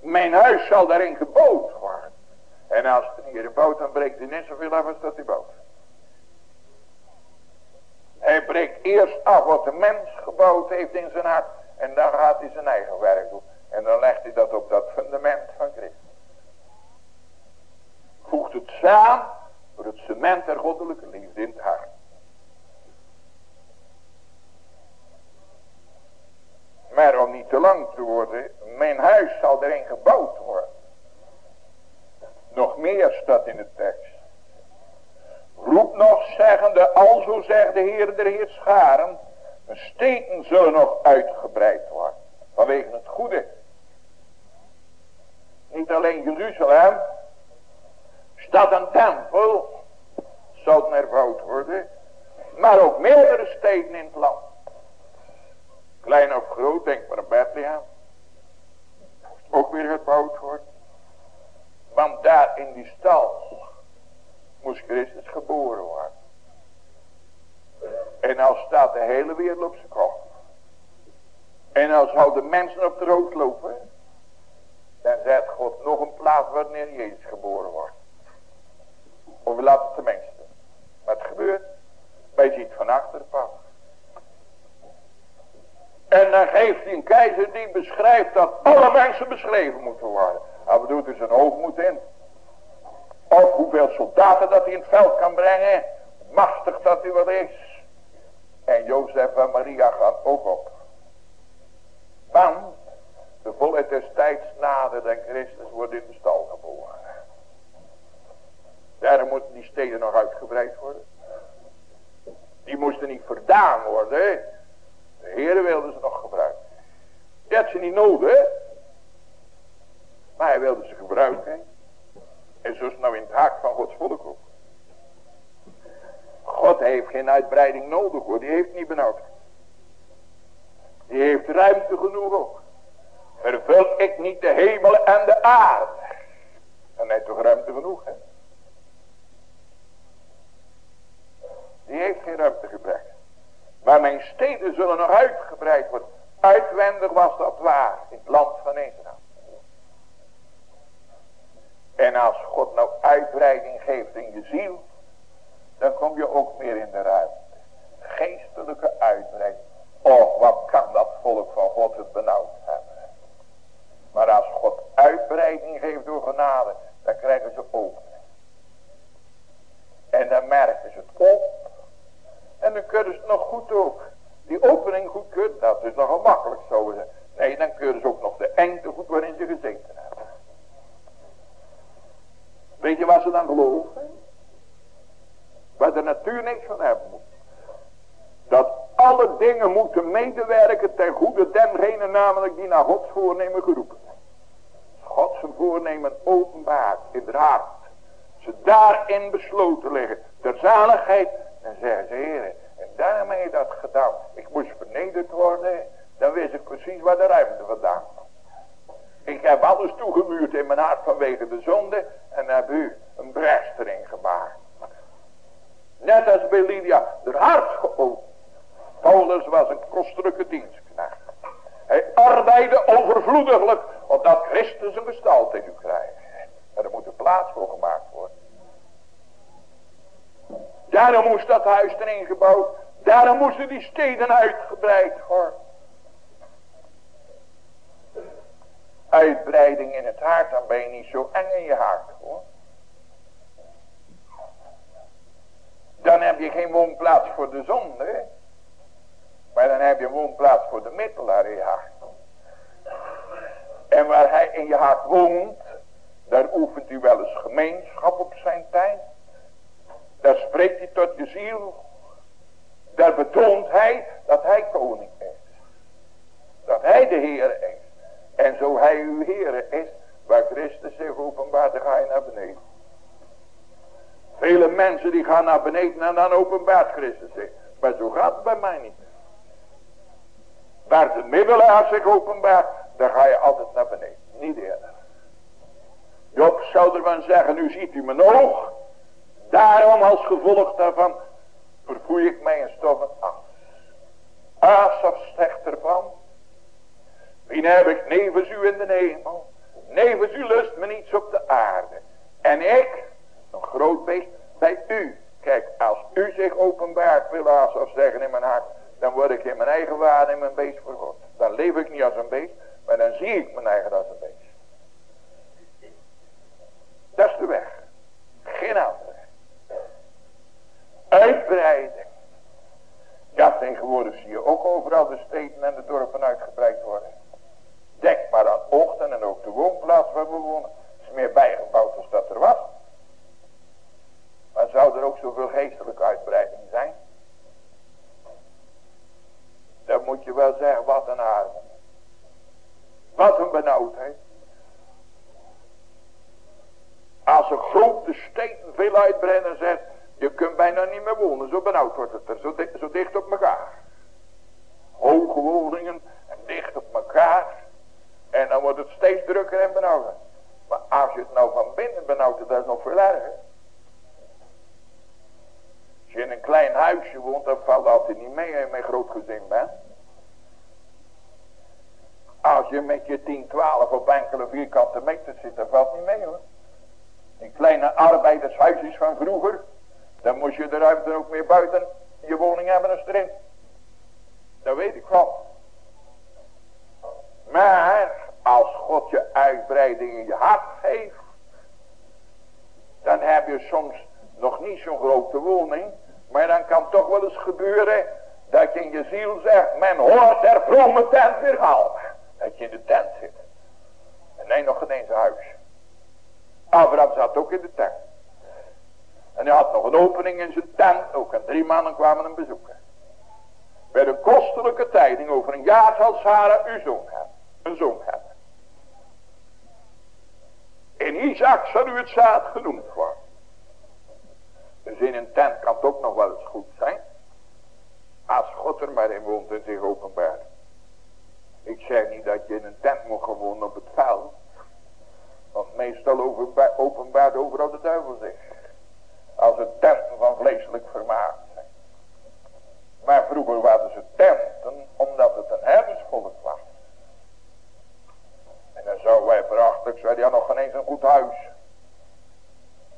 Mijn huis zal daarin gebouwd worden. En als het hier bouwt, dan breekt hij net zoveel af als dat hij bouwt. Hij breekt eerst af wat de mens gebouwd heeft in zijn hart. En dan gaat hij zijn eigen werk doen. En dan legt hij dat op dat fundament van Christus. Voegt het samen door het cement der goddelijke liefde in het hart. Maar om niet te lang te worden, mijn huis zal erin gebouwd worden. Nog meer staat in de tekst. Roep nog zeggende, alzo zegt de Heer der Heer scharen, de steden zullen nog uitgebreid worden. Vanwege het goede. Niet alleen Jeruzalem. Stad en tempel. Zal erbouwd worden. Maar ook meerdere steden in het land. Klein of groot, denk maar Bethlehem. Ook weer gebouwd worden. Want daar in die stal moest Christus geboren worden. En als staat de hele wereld op zijn kop. En als houden mensen op de rood lopen. Dan zet God nog een plaats wanneer Jezus geboren wordt. We laten het tenminste. Maar het gebeurt. Wij zien het van achter pas. En dan geeft hij een keizer die beschrijft dat alle mensen beschreven moeten worden. Hij bedoelt dus een hoogmoed in. Of hoeveel soldaten dat hij in het veld kan brengen. Machtig dat hij wel is. En Jozef en Maria gaan ook op. Want de volheid des tijds nader dan Christus wordt in de stal geboren. Steden nog uitgebreid worden. Die moesten niet verdaan worden. De Heer wilde ze nog gebruiken. Had ze niet nodig. Maar hij wilde ze gebruiken. En zo is nou in het haak van Gods volk ook. God heeft geen uitbreiding nodig hoor. Die heeft niet benauwd. Die heeft ruimte genoeg ook. Vervul ik niet de hemel en de aarde. Dan heeft toch ruimte genoeg hè. Die heeft geen ruimtegebrek. Maar mijn steden zullen nog uitgebreid worden. Uitwendig was dat waar. In het land van Israël. En als God nou uitbreiding geeft in je ziel. Dan kom je ook meer in de ruimte. Geestelijke uitbreiding. Och, wat kan dat volk van God het benauwd hebben. Maar als God uitbreiding geeft door genade. Dan krijgen ze opening. En dan merken ze het op. En dan kunnen ze nog goed ook. Die opening goed kunnen. Dat is nogal makkelijk zo. Nee, dan kunnen ze ook nog de engte goed waarin ze gezeten hebben. Weet je wat ze dan geloven? Waar de natuur niks van hebben moet. Dat alle dingen moeten medewerken ten goede dengene namelijk die naar Gods voornemen geroepen zijn. God zijn voornemen openbaart in. Ze daarin besloten liggen. Ter zaligheid. En zeggen ze heren. En daarmee dat gedaan. Ik moest vernederd worden. Dan wist ik precies waar de ruimte vandaan kwam. Ik heb alles toegemuurd in mijn hart vanwege de zonde. En heb u een brest gemaakt. Net als bij Lydia. De hart geopend. Paulus was een kostelijke dienstknecht. Hij arbeidde overvloediglijk. Opdat Christus een gestalte in u krijgt. En er moet een plaats voor gemaakt worden. Daarom moest dat huis erin gebouwd. Daarom moesten die steden uitgebreid worden. Uitbreiding in het hart, dan ben je niet zo eng in je hart hoor. Dan heb je geen woonplaats voor de zonde. Maar dan heb je een woonplaats voor de middelaar in je hart. En waar hij in je hart woont, daar oefent u wel eens gemeenschap op zijn tijd. Daar spreekt hij tot je ziel. Daar betoont hij dat hij koning is. Dat hij de Heer is. En zo hij uw Heer is, waar Christus zich openbaart, dan ga je naar beneden. Vele mensen die gaan naar beneden en dan openbaart Christus zich. Maar zo gaat het bij mij niet. Waar de middelaar zich openbaart, dan ga je altijd naar beneden. Niet eerder. Job zou ervan zeggen, nu ziet u mijn oog. Daarom als gevolg daarvan vervoer ik mij in stoffen af. Asaf zegt ervan. Wie heb ik nevens u in de hemel. Nevens u lust me niets op de aarde. En ik, een groot beest, bij u. Kijk, als u zich openbaart, wil Asaf zeggen in mijn hart. Dan word ik in mijn eigen waarde in mijn beest voor. Dan leef ik niet als een beest, maar dan zie ik mijn eigen als een beest. Dat is de weg. Geen andere. Uitbreiding. Ja, tegenwoordig zie je ook overal de steden en de dorpen uitgebreid worden. Denk maar aan Ochten en ook de woonplaats waar we wonen. is meer bijgebouwd als dat er was. Maar zou er ook zoveel geestelijke uitbreiding zijn? Dan moet je wel zeggen, wat een arme. Wat een benauwdheid. Als een grote steden veel uitbreiden zegt, je kunt bijna niet meer wonen, zo benauwd wordt het er, zo, zo dicht op elkaar. Hoge woningen en dicht op elkaar. En dan wordt het steeds drukker en benauwder. Maar als je het nou van binnen benauwd, dat is nog veel erger. Als je in een klein huisje woont, dan valt altijd niet mee als je met groot gezin bent. Als je met je 10, 12 op enkele vierkante meter zit, dan valt niet mee hoor. In kleine arbeidershuisjes van vroeger, dan moest je de ruimte ook meer buiten je woning hebben als erin. Dat weet ik wel. Maar als God je uitbreiding in je hart geeft, dan heb je soms nog niet zo'n grote woning, maar dan kan toch wel eens gebeuren dat je in je ziel zegt, men hoort er vrome tent weer. Dat je in de tent zit. En nee, nog geen eens huis. Abraham zat ook in de tent. En hij had nog een opening in zijn tent ook. En drie mannen kwamen hem bezoeken. Bij een kostelijke tijding over een jaar zal Sarah uw zoon hebben. Een zoon hebben. In Isaac zal u het zaad genoemd worden. Dus in een tent kan het ook nog wel eens goed zijn. Als God er maar in woont en zich openbaart. Ik zeg niet dat je in een tent moet gewoon op het veld. Want meestal openbaart overal de duivel zich. Als het tenten van vleeselijk vermaak zijn. Maar vroeger waren ze tenten omdat het een herdersvolk was. En dan zou wij verachtelijk zijn, ja nog geen eens een goed huis.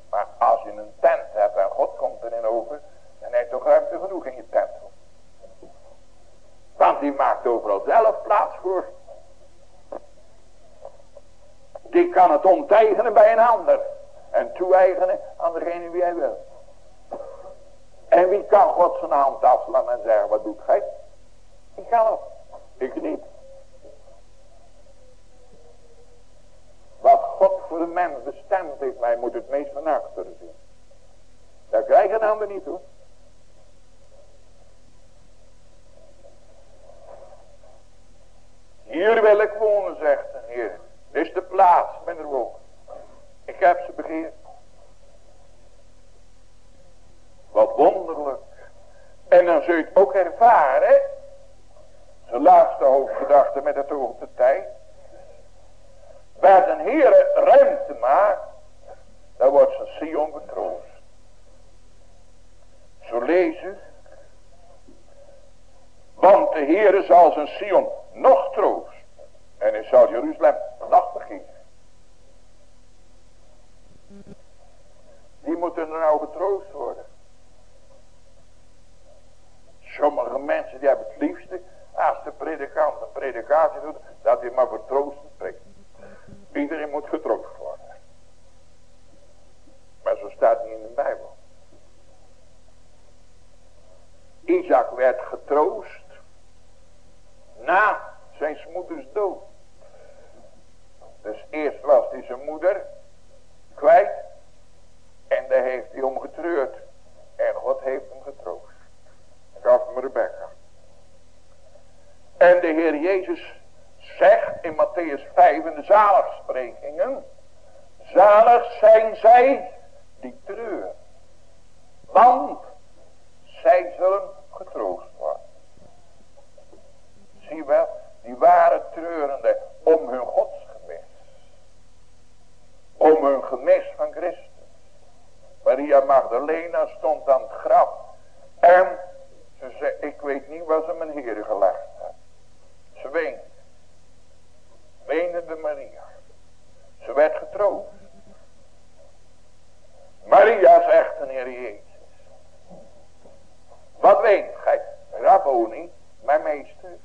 Maar als je een tent hebt en God komt erin over, dan je toch ruimte genoeg in je tent. Want die maakt overal zelf plaats voor. Die kan het onteigenen bij een ander. En toe-eigenen aan degene wie hij wil. En wie kan God zijn hand afslaan en zeggen, wat doet gij? Ik kan het. Ik niet. Wat God voor de mens bestemd heeft, mij moet het meest van achteren zien. Dat krijgen een ander niet hoor. Hier wil ik wonen, zegt de Heer. Dit is de plaats, er woon. Ik heb ze begeerd. Wat wonderlijk. En dan zul je het ook ervaren. Zijn laatste hoofdgedachte met het oog op de tijd. Waar de Heer ruimte maakt. Dan wordt zijn Sion betroost. Zo lees u. Want de Heer zal zijn Sion nog troost. En hij zal Jeruzalem nog begeven. Die moeten er nou getroost worden. die hebben het liefste, als de predikant een predikatie doet, dat hij maar voor troosten spreekt. Iedereen moet getroost worden. Maar zo staat het niet in de Bijbel. Isaac werd getroost na zijn moeders dood. Dus eerst was hij zijn moeder kwijt en daar heeft hij om getreurd. En God heeft hem getroost. Gaf hem Rebecca. En de Heer Jezus zegt in Matthäus 5 in de zaligsprekingen. Zalig zijn zij die treuren. Want zij zullen getroost worden. Zie wel, die waren treurende om hun godsgemis. Om hun gemis van Christus. Maria Magdalena stond aan het graf. En ze zei, ik weet niet waar ze mijn heren gelegd had. Ze weende. Wenende Maria. Ze werd getroost. Maria zegt een Heer Jezus. Wat weent gij? Rabboni, mijn meester.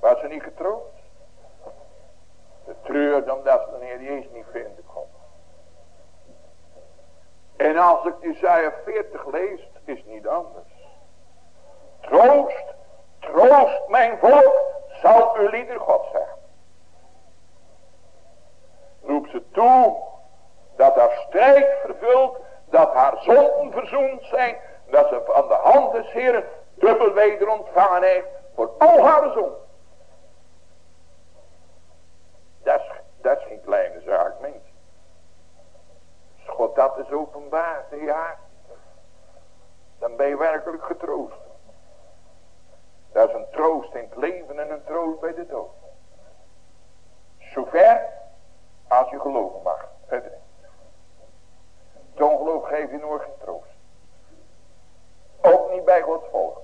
Was ze niet getroost? Ze treurde omdat ze de Heer Jezus niet vinden kon. En als ik Isaiah 40 lees, is het niet anders. Troost, troost mijn volk, zal uw lieder God zeggen. Roep ze toe dat haar strijd vervult, dat haar zonden verzoend zijn, dat ze van de hand des Heeren dubbel weder ontvangen heeft voor al haar zonden. Dat is, dat is geen kleine zaak, mensen. God dat is openbaar, ja, dan ben je werkelijk getroost. Dat is een troost in het leven en een troost bij de dood. Zover als je geloven mag. Verder Het geeft je nooit geen troost. Ook niet bij Gods volk.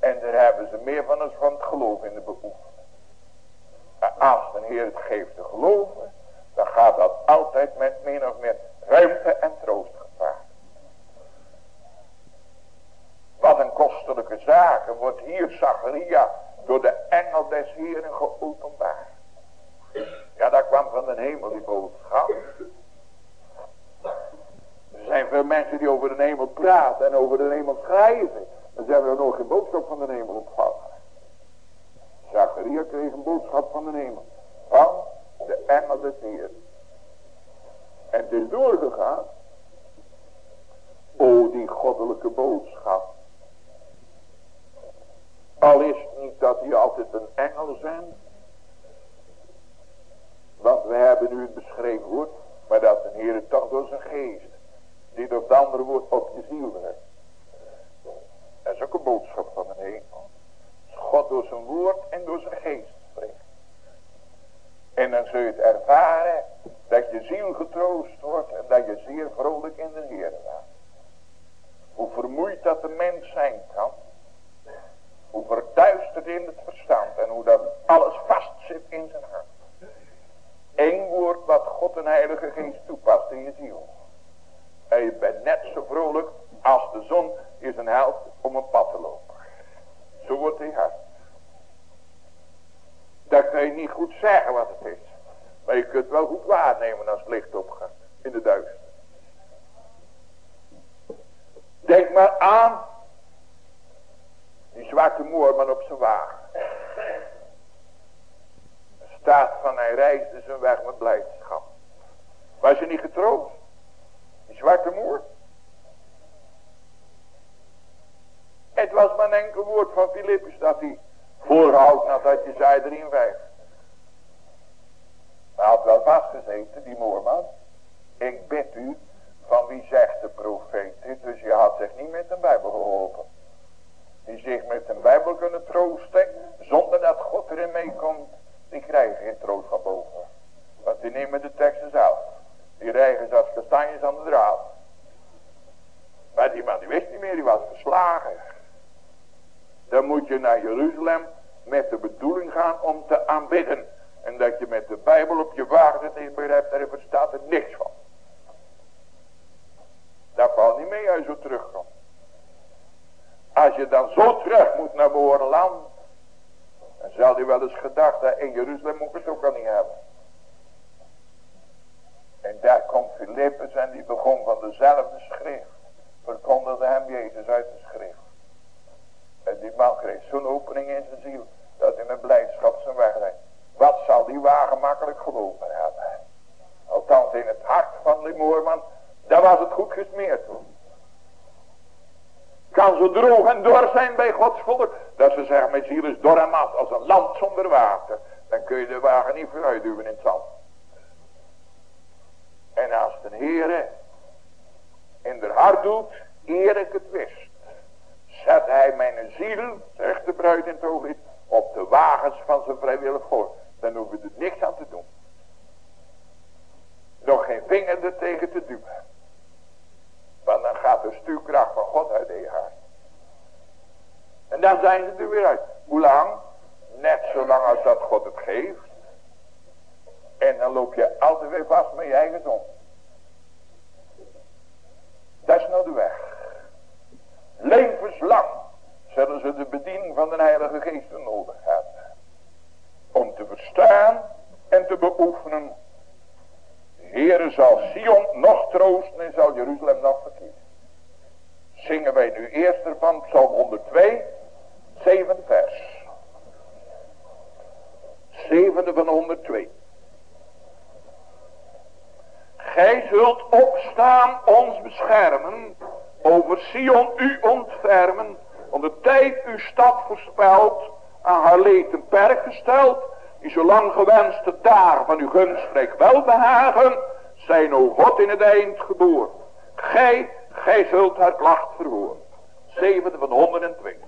En daar hebben ze meer van als van het geloof in de beoefening. Als de Heer het geeft te geloven, dan gaat dat altijd met min of meer ruimte en troost gepaard. Wat een kostelijke zaken wordt hier Zacharia door de engel des Heeren geopenbaard. Ja, dat kwam van de hemel die boodschap. Er zijn veel mensen die over de hemel praten en over de hemel schrijven. Dan zijn we nog geen boodschap van de hemel ontvangen. Zacharia kreeg een boodschap van de hemel. Van de engel des Heeren. En het is doorgegaan. O, die goddelijke boodschap. Al is niet dat die altijd een engel zijn. Want we hebben nu het beschreven woord. Maar dat de Heer toch door zijn geest. Die door het andere woord op je ziel werkt. Dat is ook een boodschap van de hemel. God door zijn woord en door zijn geest spreekt. En dan zul je het ervaren dat je ziel getroost wordt en dat je zeer vrolijk in de Heer gaat. Hoe vermoeid dat de mens zijn kan. Hoe verduisterd in het verstand en hoe dat alles vastzit in zijn hart. Eén woord wat God en Heilige Geest toepast in je ziel. En je bent net zo vrolijk als de zon is een held om een pad te lopen. Zo wordt hij hart. Dat kan je niet goed zeggen wat het is. Maar je kunt wel goed waarnemen als het licht opgaat. In de duister. Denk maar aan. Die zwarte moorman op zijn wagen. Staat van hij reisde zijn weg met blijdschap. Was je niet getroost? Die zwarte moer? Het was maar een enkel woord van Filippus dat hij voorhoudt nadat je zei erin vijf. Hij had wel vastgezeten, die moorman. Ik bid u, van wie zegt de profeet dit? Dus je had zich niet met de Bijbel geholpen. Die zich met een Bijbel kunnen troosten, zonder dat God erin meekomt, die krijgen geen troost van boven. Want die nemen de teksten zelf. Die rijgen als kastanjes aan de draad. Maar die man die wist niet meer, die was verslagen. Dan je naar Jeruzalem met de bedoeling gaan om te aanbidden. En dat je met de Bijbel op je wagen zit je begrijpt, daar verstaat er niks van. Dat valt niet mee als je zo terugkomt. Als je dan zo terug moet naar land. Dan zal hij wel eens gedacht in Jeruzalem moet ik het ook al niet hebben. En daar komt Filippus en die begon van dezelfde schrift. Verkondigde hem Jezus uit de schrift. En die man kreeg zo'n opening in zijn ziel. Dat hij met blijdschap zijn weg. Wat zal die wagen makkelijk gelopen hebben. Althans in het hart van die moorman. Daar was het goed gesmeerd hoor. Kan zo droog en dor zijn bij Gods volk. Dat ze zeggen mijn ziel is dor en mat als een land zonder water. Dan kun je de wagen niet vooruit duwen in het zand. En als de Heere in de hart doet, eer ik het wist. Zet hij mijn ziel, zegt de bruid in het op de wagens van zijn vrijwillig voor. Dan hoeven we er niks aan te doen. Nog geen vinger er tegen te duwen. Want dan gaat de stuurkracht van God uit de hart. En dan zijn ze er weer uit. Hoe lang? Net zolang als dat God het geeft. En dan loop je altijd weer vast met je eigen zon. Dat is nou de weg. Levenslang zullen ze de bediening van de Heilige Geest nodig hebben. Om te verstaan en te beoefenen. Heere zal Sion nog troosten en zal Jeruzalem nog verkiezen. Zingen wij nu eerst ervan Psalm 102, 7 vers. Zevende van 102. Gij zult opstaan ons beschermen, over Sion u ontfermen, want de tijd uw stad voorspelt, aan haar leed een perk gesteld, die zo lang gewenste daar van uw gunstreek wel behagen, zijn o God in het eind geboren. Gij, gij zult haar klacht verhoren. Zevende van 102.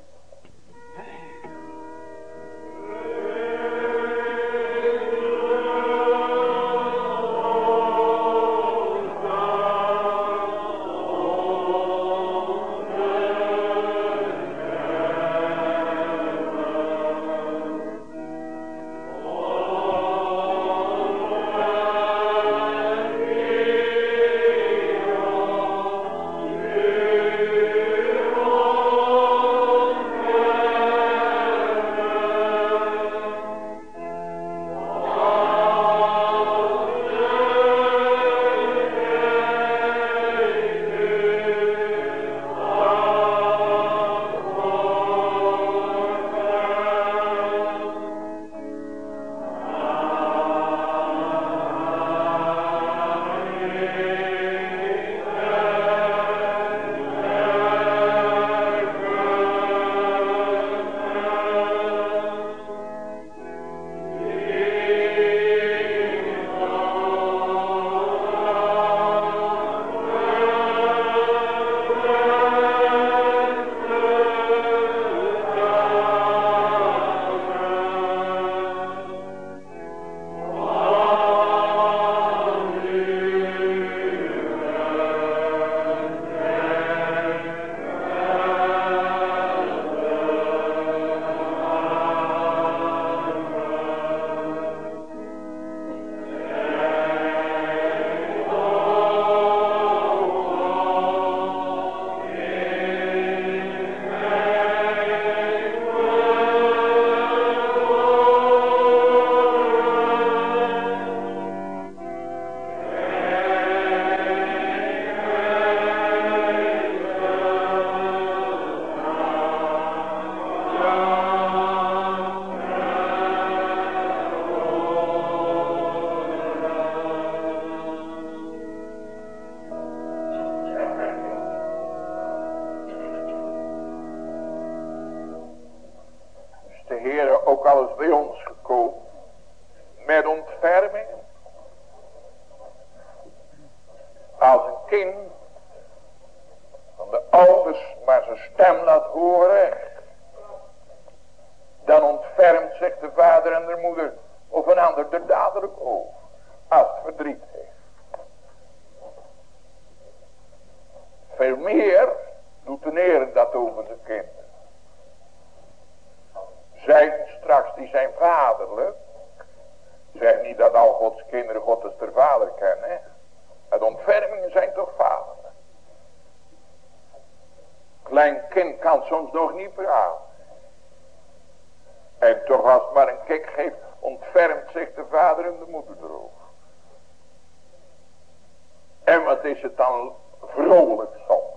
Is het dan vrolijk soms.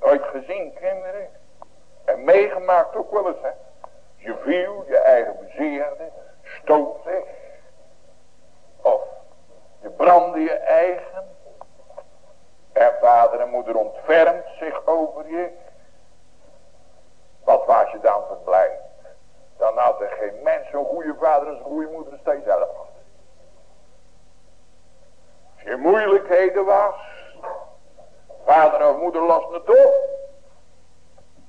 Nooit gezien kinderen. En meegemaakt ook wel eens hè. Je viel, je eigen bezeerde, zich. Of je brandde je eigen. En vader en moeder ontfermt zich over je. Wat was je dan verblijd? Dan had er geen mens zo'n goede vader en zo'n goede moeder hij zelf je moeilijkheden was. Vader of moeder het op.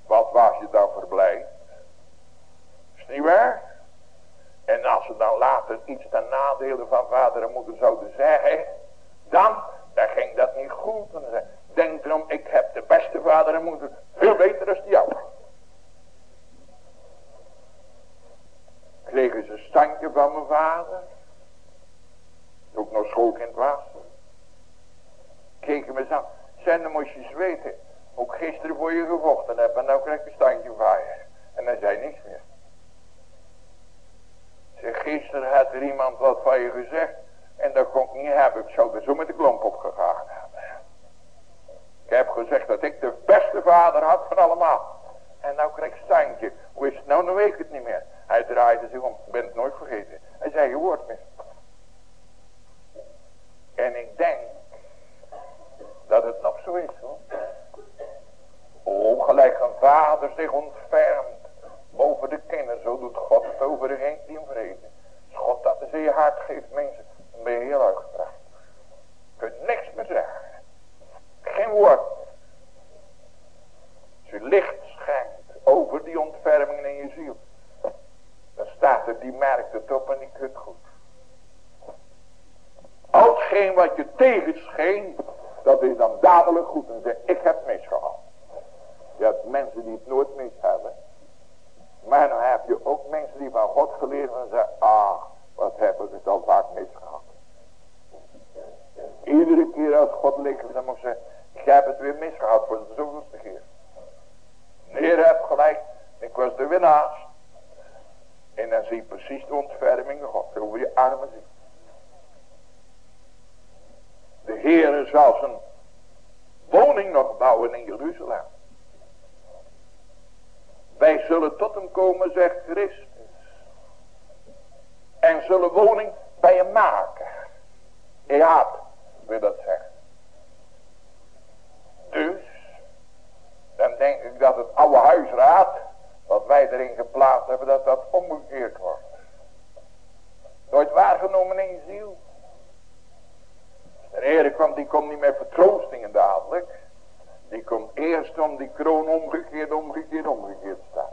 Wat was je dan verblijd? Is niet waar? En als ze dan later iets ten nadele van vader en moeder zouden zeggen. Dan, dan ging dat niet goed. Denk erom, ik heb de beste vader en moeder. Veel beter dan die jou. Kregen ze een standje van mijn vader. Ook nog schoolkind was. Keken me eens. Zijn dan moest je weten. Ook gisteren voor je gevochten heb. En nou krijg je een standje van je. En dan zei niks meer. Zeg, gisteren had er iemand wat van je gezegd. En dat kon ik niet hebben. Ik zou er zo met de klomp op gegaan hebben. Ik heb gezegd dat ik de beste vader had van allemaal. En nou krijg ik standje. Hoe is het nou? Nou weet ik het niet meer. Hij draaide zich om. Ik ben het nooit vergeten. Hij zei je woord meer. En ik denk dat het nog zo is hoor. Oh, gelijk een vader zich ontfermt boven de kinderen. Zo doet God het over de die in vrede. Als God dat in je hart geeft mensen, dan ben je heel uitgepraat. Je kunt niks meer zeggen. Geen woord. Als je licht schenkt over die ontfermingen in je ziel. Dan staat er, die merkt het op en die kunt goed. Al hetgeen wat je tegenscheen, dat is dan dadelijk goed. En zeg, ik heb misgehad. Je hebt mensen die het nooit mis hebben. Maar dan heb je ook mensen die van God geleerd en zeggen, ah, wat heb ik het al vaak misgehad. Iedere keer als God licht, dan moet zeggen, ik heb het weer misgehad voor de zoveelste keer. Meneer heb gelijk, ik was weer naast. En dan zie je precies de ontferming God over je armen zien. De Heere zal zijn woning nog bouwen in Jeruzalem. Wij zullen tot hem komen, zegt Christus. En zullen woning bij hem maken. Ja, wil dat zeggen. Dus, dan denk ik dat het oude huisraad, wat wij erin geplaatst hebben, dat dat omgekeerd wordt. Nooit waargenomen in ziel. De Heer kwam, die komt niet met vertroostingen dadelijk. Die komt eerst om die kroon omgekeerd, omgekeerd, omgekeerd staan.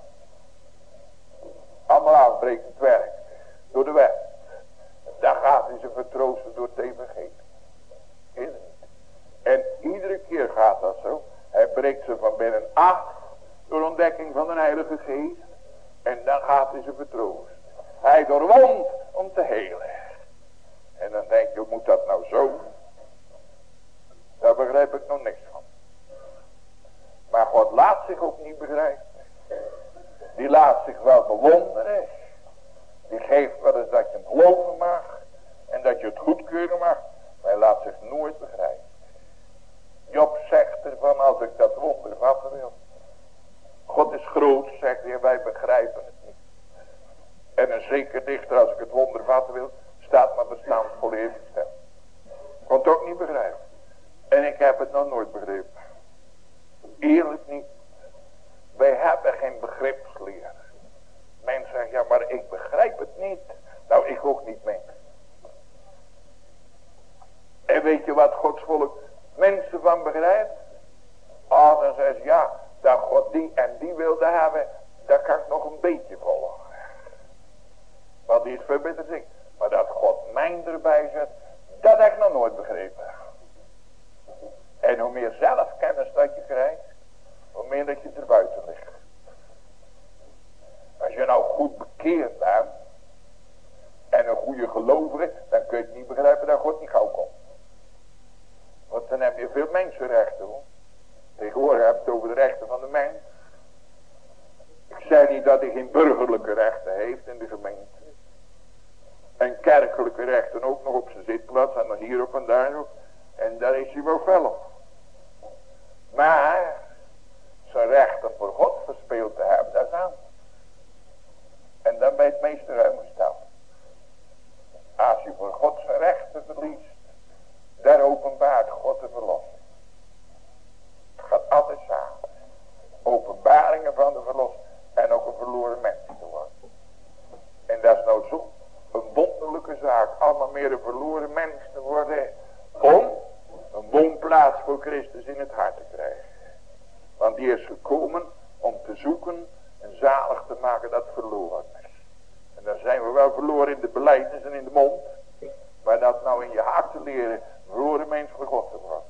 Allemaal het werk. Door de wet. Daar gaat hij ze vertroosten door het het En iedere keer gaat dat zo. Hij breekt ze van binnen af. Door ontdekking van de heilige geest. En dan gaat hij ze vertroosten. Hij doorwond om te helen. En dan denk je, hoe moet dat nou zo? Daar begrijp ik nog niks van. Maar God laat zich ook niet begrijpen. Die laat zich wel bewonderen. Die geeft wel eens dat je het geloven mag. En dat je het goedkeuren mag. Maar hij laat zich nooit begrijpen. Job zegt ervan als ik dat wonder vatten wil. God is groot, zegt hij, wij begrijpen het niet. En een zeker dichter, als ik het wonder vatten wil, staat maar bestaan volledig stem. Kon het ook niet begrijpen. En ik heb het nog nooit begrepen. Eerlijk niet. Wij hebben geen begripsleer. Mensen zeggen, ja maar ik begrijp het niet. Nou, ik ook niet, mensen. En weet je wat Gods volk mensen van begrijpt? Ah, dan zeggen ze, ja, dat God die en die wilde hebben, daar kan ik nog een beetje volgen. Want die is verbitterd. Maar dat God mijn erbij zet, dat heb ik nog nooit begrepen. En hoe meer zelfkennis dat je krijgt, hoe meer dat je er buiten ligt. Als je nou goed bekeerd bent, en een goede gelovige, dan kun je niet begrijpen dat God niet gauw komt. Want dan heb je veel mensenrechten hoor. Tegenwoordig heb het over de rechten van de mens. Ik zei niet dat hij geen burgerlijke rechten heeft in de gemeente. En kerkelijke rechten ook nog op zijn zitplaats en dan hier op en daar op. En daar is hij wel fel op. Maar zijn rechten voor God verspeeld te hebben, dat is aan. En dan je het meeste ruim gesteld. Als je voor God zijn rechten verliest, daar openbaart God de verlossing. Het gaat altijd samen. Openbaringen van de verlossing en ook een verloren mens te worden. En dat is nou zo een wonderlijke zaak. Allemaal meer een verloren mens te worden. Om een woonplaats voor Christus in het hart te krijgen. Want die is gekomen om te zoeken en zalig te maken dat verloren is. En dan zijn we wel verloren in de beleidnis en in de mond. Maar dat nou in je hart te leren, verloren mens voor God te worden.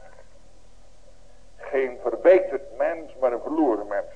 Geen verbeterd mens, maar een verloren mens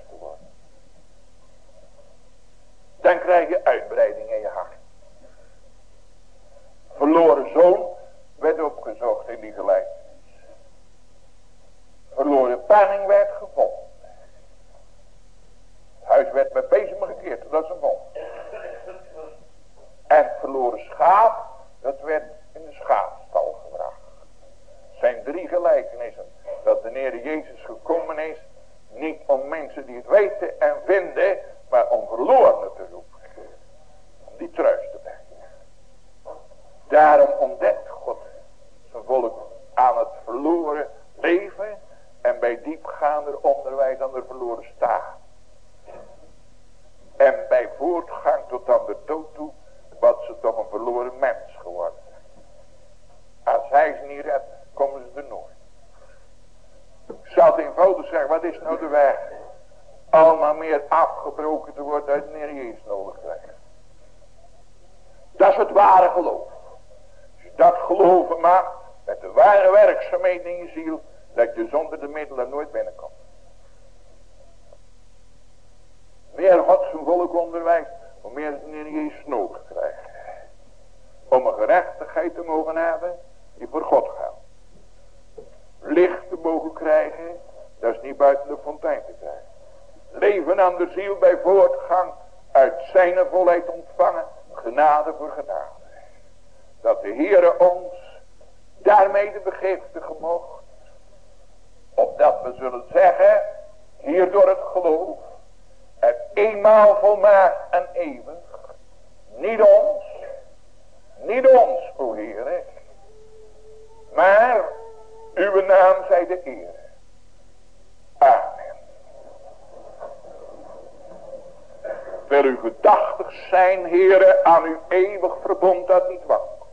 zijn, Heere, aan uw eeuwig verbond dat niet wankelt.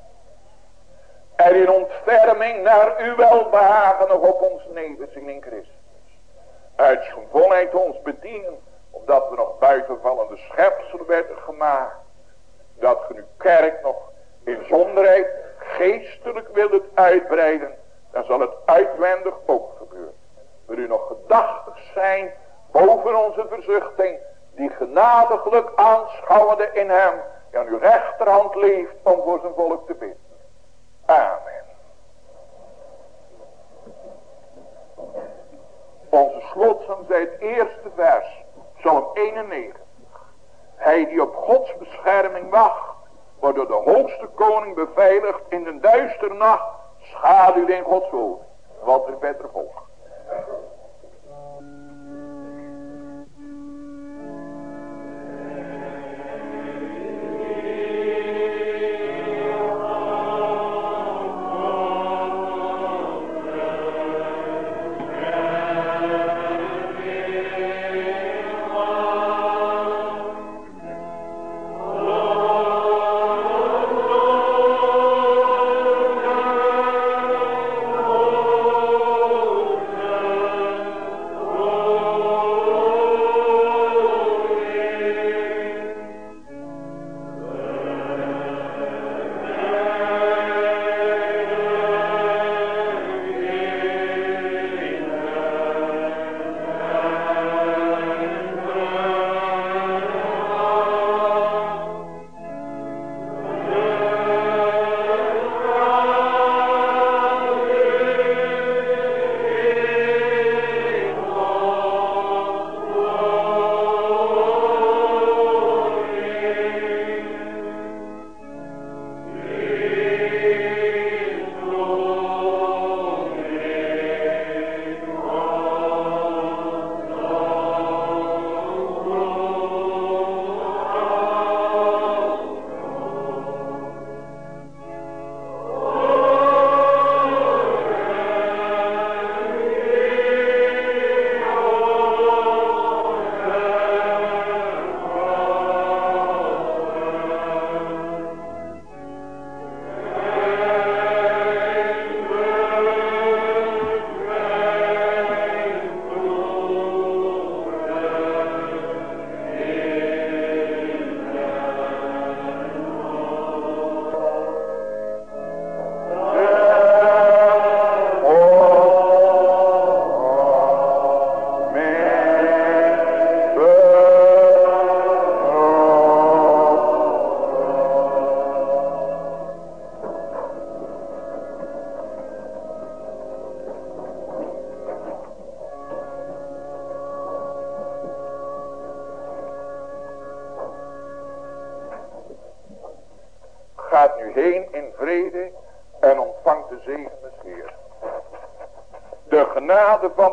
En in ontferming naar uw welbehagen nog op ons nederzien in Christus. Uit volheid ons bedienen omdat we nog buitenvallende schepselen werden gemaakt. Dat ge uw kerk nog in zonderheid geestelijk wilt uitbreiden. Dan zal het uitwendig ook gebeuren. Wil u nog gedachtig zijn boven onze verzuchting. Die genadiglijk aanschouwende in hem. Die aan uw rechterhand leeft om voor zijn volk te bidden. Amen. Onze slotsom zei het eerste vers. Psalm 91. Hij die op Gods bescherming wacht, wordt door de hoogste koning beveiligd in de duistere nacht, schaduwt in Gods woning. Wat er verder volgt.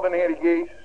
Genade van